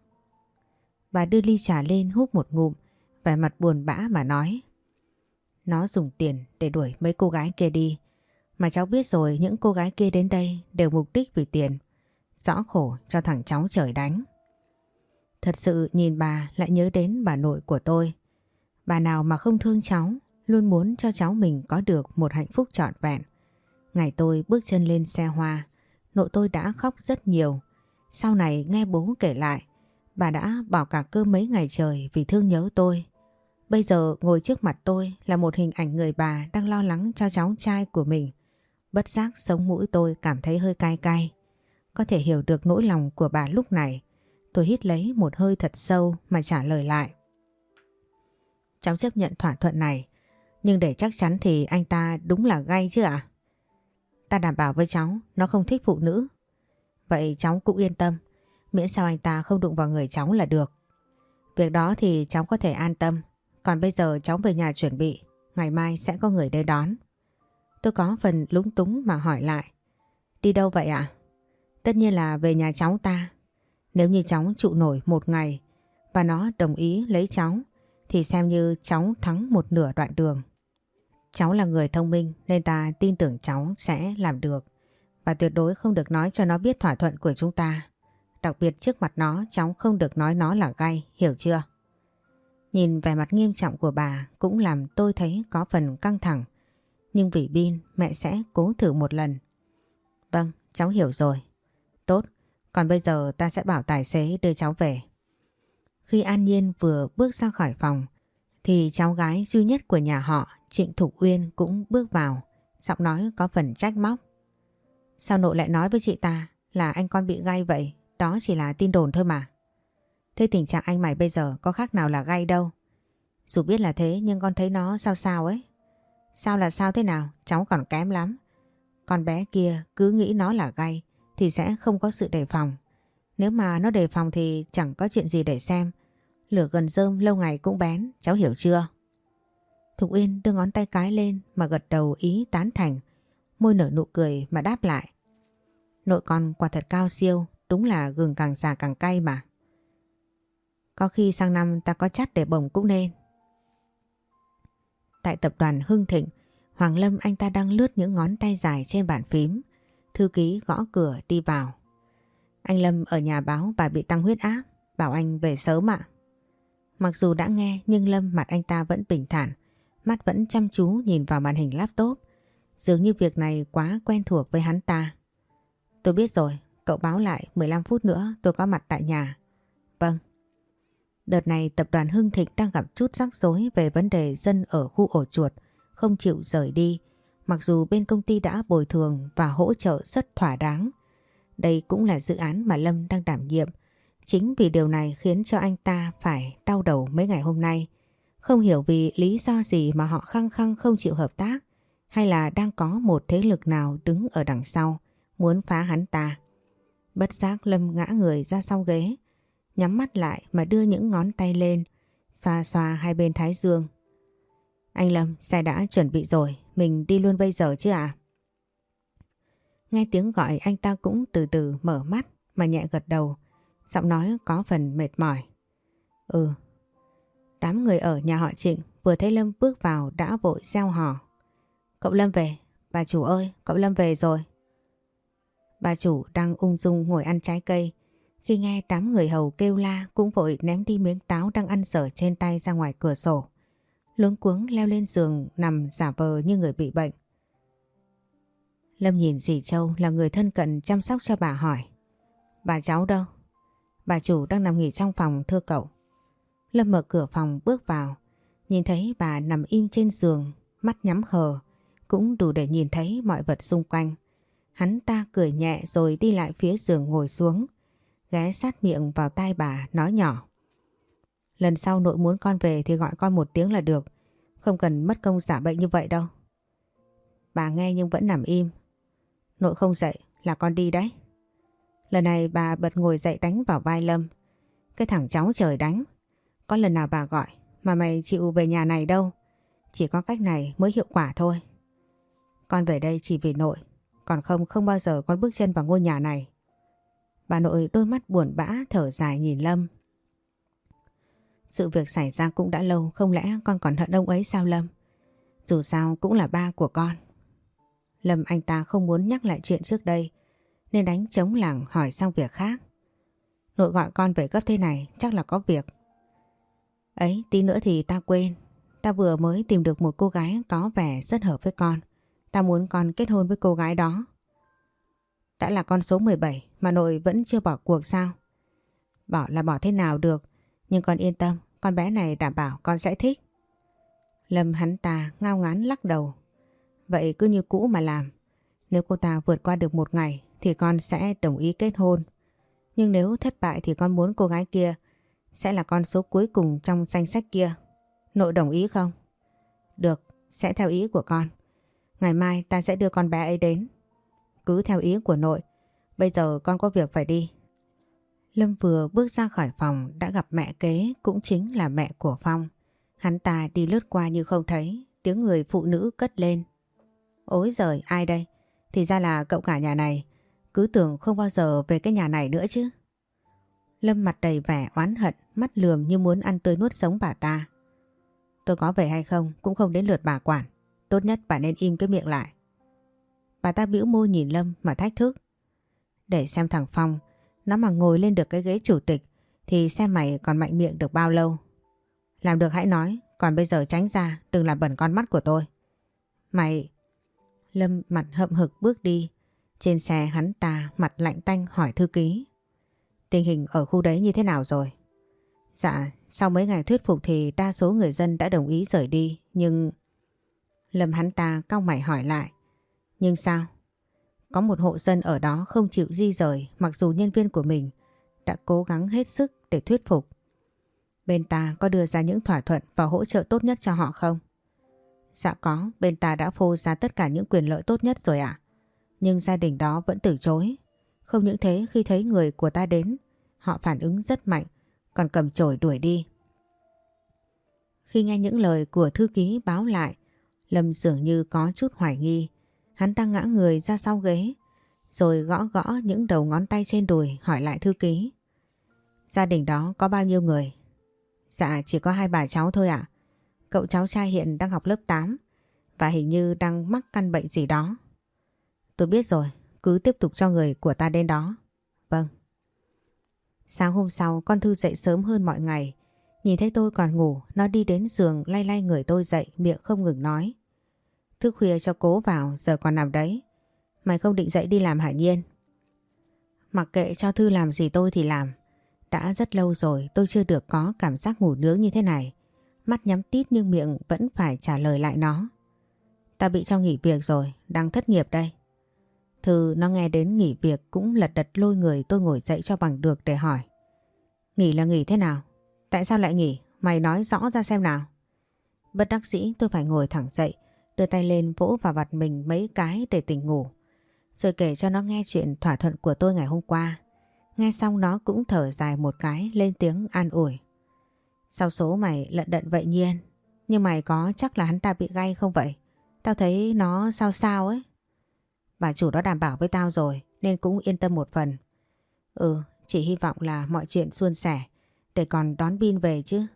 Bà đưa ly trà lên hút một ngụm, vẻ mặt buồn bã mà nói. Nó dùng tiền để đuổi mấy cô gái kia đi. Mà cháu biết rồi những cô gái kia đến đây đều mục đích vì tiền. Rõ khổ cho thằng cháu trời đánh. Thật sự nhìn bà lại nhớ đến bà nội của tôi. Bà nào mà không thương cháu, luôn muốn cho cháu mình có được một hạnh phúc trọn vẹn. Ngày tôi bước chân lên xe hoa, nội tôi đã khóc rất nhiều. Sau này nghe bố kể lại, bà đã bỏ cả cơ mấy ngày trời vì thương nhớ tôi. Bây giờ ngồi trước mặt tôi là một hình ảnh người bà đang lo lắng cho cháu trai của mình. Bất giác sống mũi tôi cảm thấy hơi cay cay. Có thể hiểu được nỗi lòng của bà lúc này. Tôi hít lấy một hơi thật sâu mà trả lời lại. Cháu chấp nhận thỏa thuận này. Nhưng để chắc chắn thì anh ta đúng là gay chứ ạ? Ta đảm bảo với cháu, nó không thích phụ nữ. Vậy cháu cũng yên tâm. Miễn sao anh ta không đụng vào người cháu là được. Việc đó thì cháu có thể an tâm. Còn bây giờ cháu về nhà chuẩn bị. Ngày mai sẽ có người đến đón. Tôi có phần lúng túng mà hỏi lại. Đi đâu vậy ạ? Tất nhiên là về nhà cháu ta. Nếu như cháu trụ nổi một ngày và nó đồng ý lấy cháu thì xem như cháu thắng một nửa đoạn đường. Cháu là người thông minh nên ta tin tưởng cháu sẽ làm được và tuyệt đối không được nói cho nó biết thỏa thuận của chúng ta. Đặc biệt trước mặt nó cháu không được nói nó là gay, hiểu chưa? Nhìn vẻ mặt nghiêm trọng của bà cũng làm tôi thấy có phần căng thẳng. Nhưng vì Bin mẹ sẽ cố thử một lần. Vâng, cháu hiểu rồi. Tốt, còn bây giờ ta sẽ bảo tài xế đưa cháu về. Khi An Nhiên vừa bước ra khỏi phòng thì cháu gái duy nhất của nhà họ Trịnh Thục Uyên cũng bước vào, giọng nói có phần trách móc. Sao nội lại nói với chị ta là anh con bị gay vậy, đó chỉ là tin đồn thôi mà. Thế tình trạng anh mày bây giờ có khác nào là gay đâu. Dù biết là thế nhưng con thấy nó sao sao ấy. Sao là sao thế nào, cháu còn kém lắm. Con bé kia cứ nghĩ nó là gay thì sẽ không có sự đề phòng. Nếu mà nó đề phòng thì chẳng có chuyện gì để xem. Lửa gần rơm lâu ngày cũng bén, cháu hiểu chưa? Thục Yên đưa ngón tay cái lên mà gật đầu ý tán thành. Môi nở nụ cười mà đáp lại. Nội con quả thật cao siêu, đúng là gừng càng già càng cay mà. Có khi sang năm ta có chắt để bồng cũng nên. Tại tập đoàn Hưng Thịnh, Hoàng Lâm anh ta đang lướt những ngón tay dài trên bàn phím. Thư ký gõ cửa đi vào. Anh Lâm ở nhà báo bà bị tăng huyết áp, bảo anh về sớm ạ. Mặc dù đã nghe nhưng Lâm mặt anh ta vẫn bình thản, mắt vẫn chăm chú nhìn vào màn hình laptop. Dường như việc này quá quen thuộc với hắn ta. Tôi biết rồi, cậu báo lại 15 phút nữa tôi có mặt tại nhà. Vâng. Đợt này tập đoàn Hưng Thịnh đang gặp chút rắc rối về vấn đề dân ở khu ổ chuột, không chịu rời đi, mặc dù bên công ty đã bồi thường và hỗ trợ rất thỏa đáng. Đây cũng là dự án mà Lâm đang đảm nhiệm. Chính vì điều này khiến cho anh ta phải đau đầu mấy ngày hôm nay. Không hiểu vì lý do gì mà họ khăng khăng không chịu hợp tác hay là đang có một thế lực nào đứng ở đằng sau muốn phá hắn ta. Bất giác Lâm ngã người ra sau ghế nhắm mắt lại mà đưa những ngón tay lên, xoa xoa hai bên thái dương. Anh Lâm, xe đã chuẩn bị rồi, mình đi luôn bây giờ chứ à? Nghe tiếng gọi anh ta cũng từ từ mở mắt mà nhẹ gật đầu, giọng nói có phần mệt mỏi. Ừ. Đám người ở nhà họ Trịnh vừa thấy Lâm bước vào đã vội gieo hò. Cậu Lâm về, bà chủ ơi, cậu Lâm về rồi. Bà chủ đang ung dung ngồi ăn trái cây, khi nghe đám người hầu kêu la cũng vội ném đi miếng táo đang ăn dở trên tay ra ngoài cửa sổ. Luống cuống leo lên giường nằm giả vờ như người bị bệnh. Lâm nhìn dì Châu là người thân cận chăm sóc cho bà hỏi. Bà cháu đâu? Bà chủ đang nằm nghỉ trong phòng thưa cậu. Lâm mở cửa phòng bước vào. Nhìn thấy bà nằm im trên giường, mắt nhắm hờ. Cũng đủ để nhìn thấy mọi vật xung quanh. Hắn ta cười nhẹ rồi đi lại phía giường ngồi xuống ghé sát miệng vào tai bà nói nhỏ. Lần sau nội muốn con về thì gọi con một tiếng là được, không cần mất công giả bệnh như vậy đâu. Bà nghe nhưng vẫn nằm im. Nội không dậy là con đi đấy. Lần này bà bật ngồi dậy đánh vào vai Lâm. Cái thằng cháu trời đánh. Có lần nào bà gọi mà mày chịu về nhà này đâu. Chỉ có cách này mới hiệu quả thôi. Con về đây chỉ vì nội. Còn không không bao giờ con bước chân vào ngôi nhà này. Bà nội đôi mắt buồn bã, thở dài nhìn Lâm. Sự việc xảy ra cũng đã lâu, không lẽ con còn hận ông ấy sao Lâm? Dù sao cũng là ba của con. Lâm anh ta không muốn nhắc lại chuyện trước đây, nên đánh chống lảng hỏi sang việc khác. Nội gọi con về gấp thế này, chắc là có việc. Ấy, tí nữa thì ta quên. Ta vừa mới tìm được một cô gái có vẻ rất hợp với con. Ta muốn con kết hôn với cô gái đó. Đã là con số 17 mà nội vẫn chưa bỏ cuộc sao? Bỏ là bỏ thế nào được. Nhưng con yên tâm, con bé này đảm bảo con sẽ thích. Lâm hắn ta ngao ngán lắc đầu. Vậy cứ như cũ mà làm. Nếu cô ta vượt qua được một ngày thì con sẽ đồng ý kết hôn. Nhưng nếu thất bại thì con muốn cô gái kia sẽ là con số cuối cùng trong danh sách kia. Nội đồng ý không? Được, sẽ theo ý của con. Ngày mai ta sẽ đưa con bé ấy đến. Cứ theo ý của nội. Bây giờ con có việc phải đi. Lâm vừa bước ra khỏi phòng đã gặp mẹ kế cũng chính là mẹ của Phong. Hắn ta đi lướt qua như không thấy, tiếng người phụ nữ cất lên. Ôi giời, ai đây? Thì ra là cậu cả nhà này, cứ tưởng không bao giờ về cái nhà này nữa chứ. Lâm mặt đầy vẻ oán hận, mắt lườm như muốn ăn tươi nuốt sống bà ta. Tôi có về hay không cũng không đến lượt bà quản. Tốt nhất bà nên im cái miệng lại. Bà ta bĩu môi nhìn Lâm mà thách thức. Để xem thằng Phong, nó mà ngồi lên được cái ghế chủ tịch thì xem mày còn mạnh miệng được bao lâu. Làm được hãy nói, còn bây giờ tránh ra, đừng làm bẩn con mắt của tôi. Mày... Lâm mặt hậm hực bước đi. Trên xe hắn ta mặt lạnh tanh hỏi thư ký. Tình hình ở khu đấy như thế nào rồi? Dạ, sau mấy ngày thuyết phục thì đa số người dân đã đồng ý rời đi, nhưng... Lâm hắn ta cau mày hỏi lại. Nhưng sao? Có một hộ dân ở đó không chịu di rời mặc dù nhân viên của mình đã cố gắng hết sức để thuyết phục. Bên ta có đưa ra những thỏa thuận và hỗ trợ tốt nhất cho họ không? Dạ có, bên ta đã phô ra tất cả những quyền lợi tốt nhất rồi ạ. Nhưng gia đình đó vẫn từ chối. Không những thế khi thấy người của ta đến, họ phản ứng rất mạnh, còn cầm chổi đuổi đi. Khi nghe những lời của thư ký báo lại, Lâm dường như có chút hoài nghi. Hắn ta ngã người ra sau ghế, rồi gõ gõ những đầu ngón tay trên đùi hỏi lại thư ký. Gia đình đó có bao nhiêu người? Dạ chỉ có hai bà cháu thôi ạ. Cậu cháu trai hiện đang học lớp 8 và hình như đang mắc căn bệnh gì đó. Tôi biết rồi, cứ tiếp tục cho người của ta đến đó. Vâng. Sáng hôm sau con Thư dậy sớm hơn mọi ngày. Nhìn thấy tôi còn ngủ, nó đi đến giường lay lay người tôi dậy, miệng không ngừng nói. Thức khuya cho cố vào, giờ còn nằm đấy. Mày không định dậy đi làm hả nhiên. Mặc kệ cho Thư làm gì tôi thì làm. Đã rất lâu rồi tôi chưa được có cảm giác ngủ nướng như thế này. Mắt nhắm tít nhưng miệng vẫn phải trả lời lại nó. Ta bị cho nghỉ việc rồi, đang thất nghiệp đây. Thư nó nghe đến nghỉ việc cũng lật đật lôi người tôi ngồi dậy cho bằng được để hỏi. Nghỉ là nghỉ thế nào? Tại sao lại nghỉ? Mày nói rõ ra xem nào. Bất đắc dĩ tôi phải ngồi thẳng dậy, đưa tay lên vỗ vào mặt mình mấy cái để tỉnh ngủ. Rồi kể cho nó nghe chuyện thỏa thuận của tôi ngày hôm qua. Nghe xong nó cũng thở dài một cái lên tiếng an ủi. Sao số mày lận đận vậy nhiên? Nhưng mày có chắc là hắn ta bị gay không vậy? Tao thấy nó sao sao ấy. Bà chủ đó đảm bảo với tao rồi nên cũng yên tâm một phần. Ừ, chỉ hy vọng là mọi chuyện suôn sẻ để còn đón pin về chứ.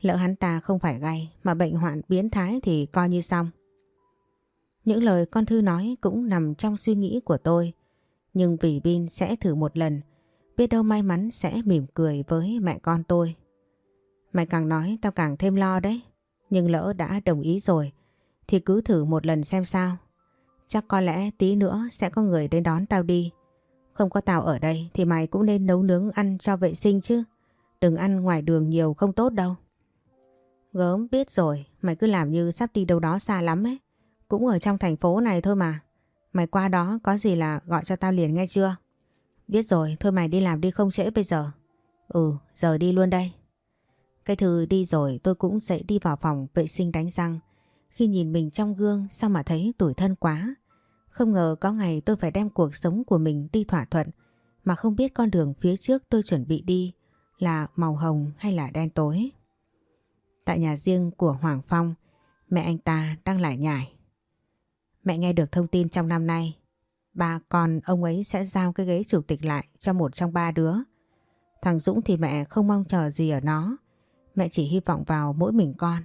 Lỡ hắn ta không phải gay mà bệnh hoạn biến thái thì coi như xong. Những lời con Thư nói cũng nằm trong suy nghĩ của tôi. Nhưng vì Bin sẽ thử một lần, biết đâu may mắn sẽ mỉm cười với mẹ con tôi. Mày càng nói tao càng thêm lo đấy. Nhưng lỡ đã đồng ý rồi thì cứ thử một lần xem sao. Chắc có lẽ tí nữa sẽ có người đến đón tao đi. Không có tao ở đây thì mày cũng nên nấu nướng ăn cho vệ sinh chứ. Đừng ăn ngoài đường nhiều không tốt đâu. Gớm biết rồi, mày cứ làm như sắp đi đâu đó xa lắm ấy. Cũng ở trong thành phố này thôi mà. Mày qua đó có gì là gọi cho tao liền nghe chưa? Biết rồi, thôi mày đi làm đi không trễ bây giờ. Ừ, giờ đi luôn đây. Cái thư đi rồi tôi cũng dậy đi vào phòng vệ sinh đánh răng. Khi nhìn mình trong gương sao mà thấy tủi thân quá. Không ngờ có ngày tôi phải đem cuộc sống của mình đi thỏa thuận mà không biết con đường phía trước tôi chuẩn bị đi là màu hồng hay là đen tối. Tại nhà riêng của Hoàng Phong, mẹ anh ta đang lại nhải. Mẹ nghe được thông tin trong năm nay, ba con ông ấy sẽ giao cái ghế chủ tịch lại cho một trong ba đứa. Thằng Dũng thì mẹ không mong chờ gì ở nó, mẹ chỉ hy vọng vào mỗi mình con.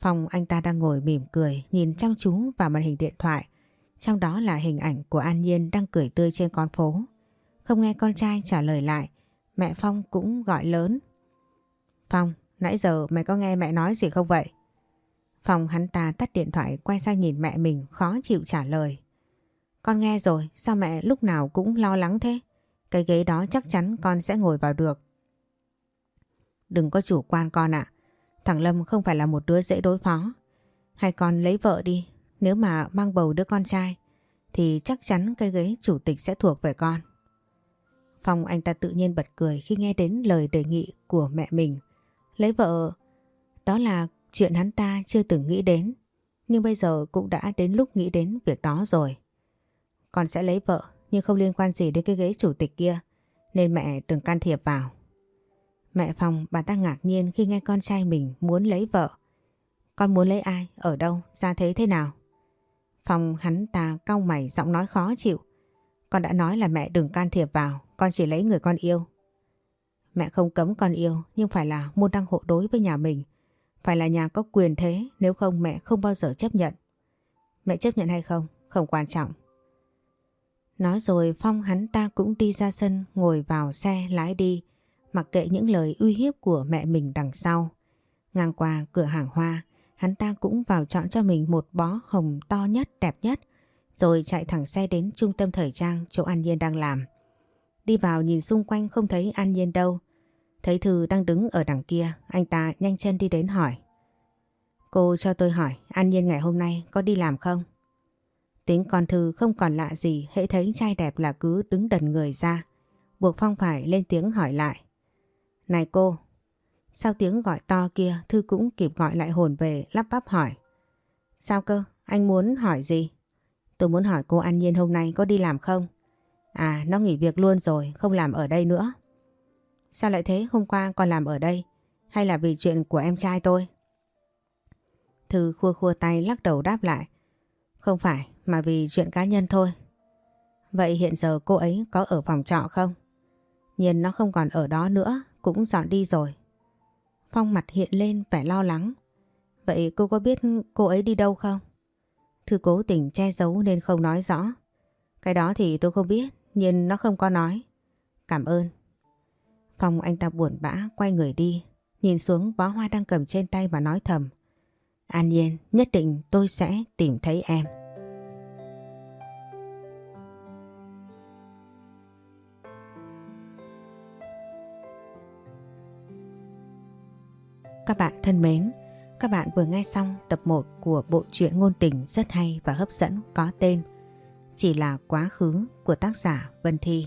Phong anh ta đang ngồi mỉm cười nhìn chăm chú vào màn hình điện thoại. Trong đó là hình ảnh của An Nhiên đang cười tươi trên con phố. Không nghe con trai trả lời lại, mẹ Phong cũng gọi lớn. Phong, nãy giờ mày có nghe mẹ nói gì không vậy? Phòng hắn ta tắt điện thoại quay sang nhìn mẹ mình khó chịu trả lời. Con nghe rồi, sao mẹ lúc nào cũng lo lắng thế? Cái ghế đó chắc chắn con sẽ ngồi vào được. Đừng có chủ quan con ạ. Thằng Lâm không phải là một đứa dễ đối phó. Hay con lấy vợ đi. Nếu mà mang bầu đứa con trai thì chắc chắn cái ghế chủ tịch sẽ thuộc về con. Phong anh ta tự nhiên bật cười khi nghe đến lời đề nghị của mẹ mình. Lấy vợ, đó là chuyện hắn ta chưa từng nghĩ đến. Nhưng bây giờ cũng đã đến lúc nghĩ đến việc đó rồi. Con sẽ lấy vợ nhưng không liên quan gì đến cái ghế chủ tịch kia. Nên mẹ đừng can thiệp vào. Mẹ Phong bà ta ngạc nhiên khi nghe con trai mình muốn lấy vợ. Con muốn lấy ai? Ở đâu? Ra thế thế nào? Phong hắn ta cau mày giọng nói khó chịu. Con đã nói là mẹ đừng can thiệp vào, con chỉ lấy người con yêu. Mẹ không cấm con yêu nhưng phải là môn đăng hộ đối với nhà mình. Phải là nhà có quyền thế nếu không mẹ không bao giờ chấp nhận. Mẹ chấp nhận hay không? Không quan trọng. Nói rồi Phong hắn ta cũng đi ra sân ngồi vào xe lái đi mặc kệ những lời uy hiếp của mẹ mình đằng sau. Ngang qua cửa hàng hoa, hắn ta cũng vào chọn cho mình một bó hồng to nhất, đẹp nhất, rồi chạy thẳng xe đến trung tâm thời trang chỗ An Nhiên đang làm. Đi vào nhìn xung quanh không thấy An Nhiên đâu. Thấy Thư đang đứng ở đằng kia, anh ta nhanh chân đi đến hỏi. Cô cho tôi hỏi, An Nhiên ngày hôm nay có đi làm không? Tính con Thư không còn lạ gì, hễ thấy trai đẹp là cứ đứng đần người ra. Buộc Phong phải lên tiếng hỏi lại. Này cô, sau tiếng gọi to kia Thư cũng kịp gọi lại hồn về lắp bắp hỏi. Sao cơ, anh muốn hỏi gì? Tôi muốn hỏi cô An Nhiên hôm nay có đi làm không? À, nó nghỉ việc luôn rồi, không làm ở đây nữa. Sao lại thế, hôm qua còn làm ở đây? Hay là vì chuyện của em trai tôi? Thư khua khua tay lắc đầu đáp lại. Không phải, mà vì chuyện cá nhân thôi. Vậy hiện giờ cô ấy có ở phòng trọ không? Nhiên nó không còn ở đó nữa, cũng dọn đi rồi. Phong mặt hiện lên vẻ lo lắng. Vậy cô có biết cô ấy đi đâu không? Thư cố tình che giấu nên không nói rõ. Cái đó thì tôi không biết, nhưng nó không có nói. Cảm ơn. Phong anh ta buồn bã quay người đi, nhìn xuống bó hoa đang cầm trên tay và nói thầm. An nhiên, nhất định tôi sẽ tìm thấy em. Các bạn thân mến, các bạn vừa nghe xong tập 1 của bộ truyện ngôn tình rất hay và hấp dẫn có tên Chỉ là quá khứ của tác giả Vân Thi.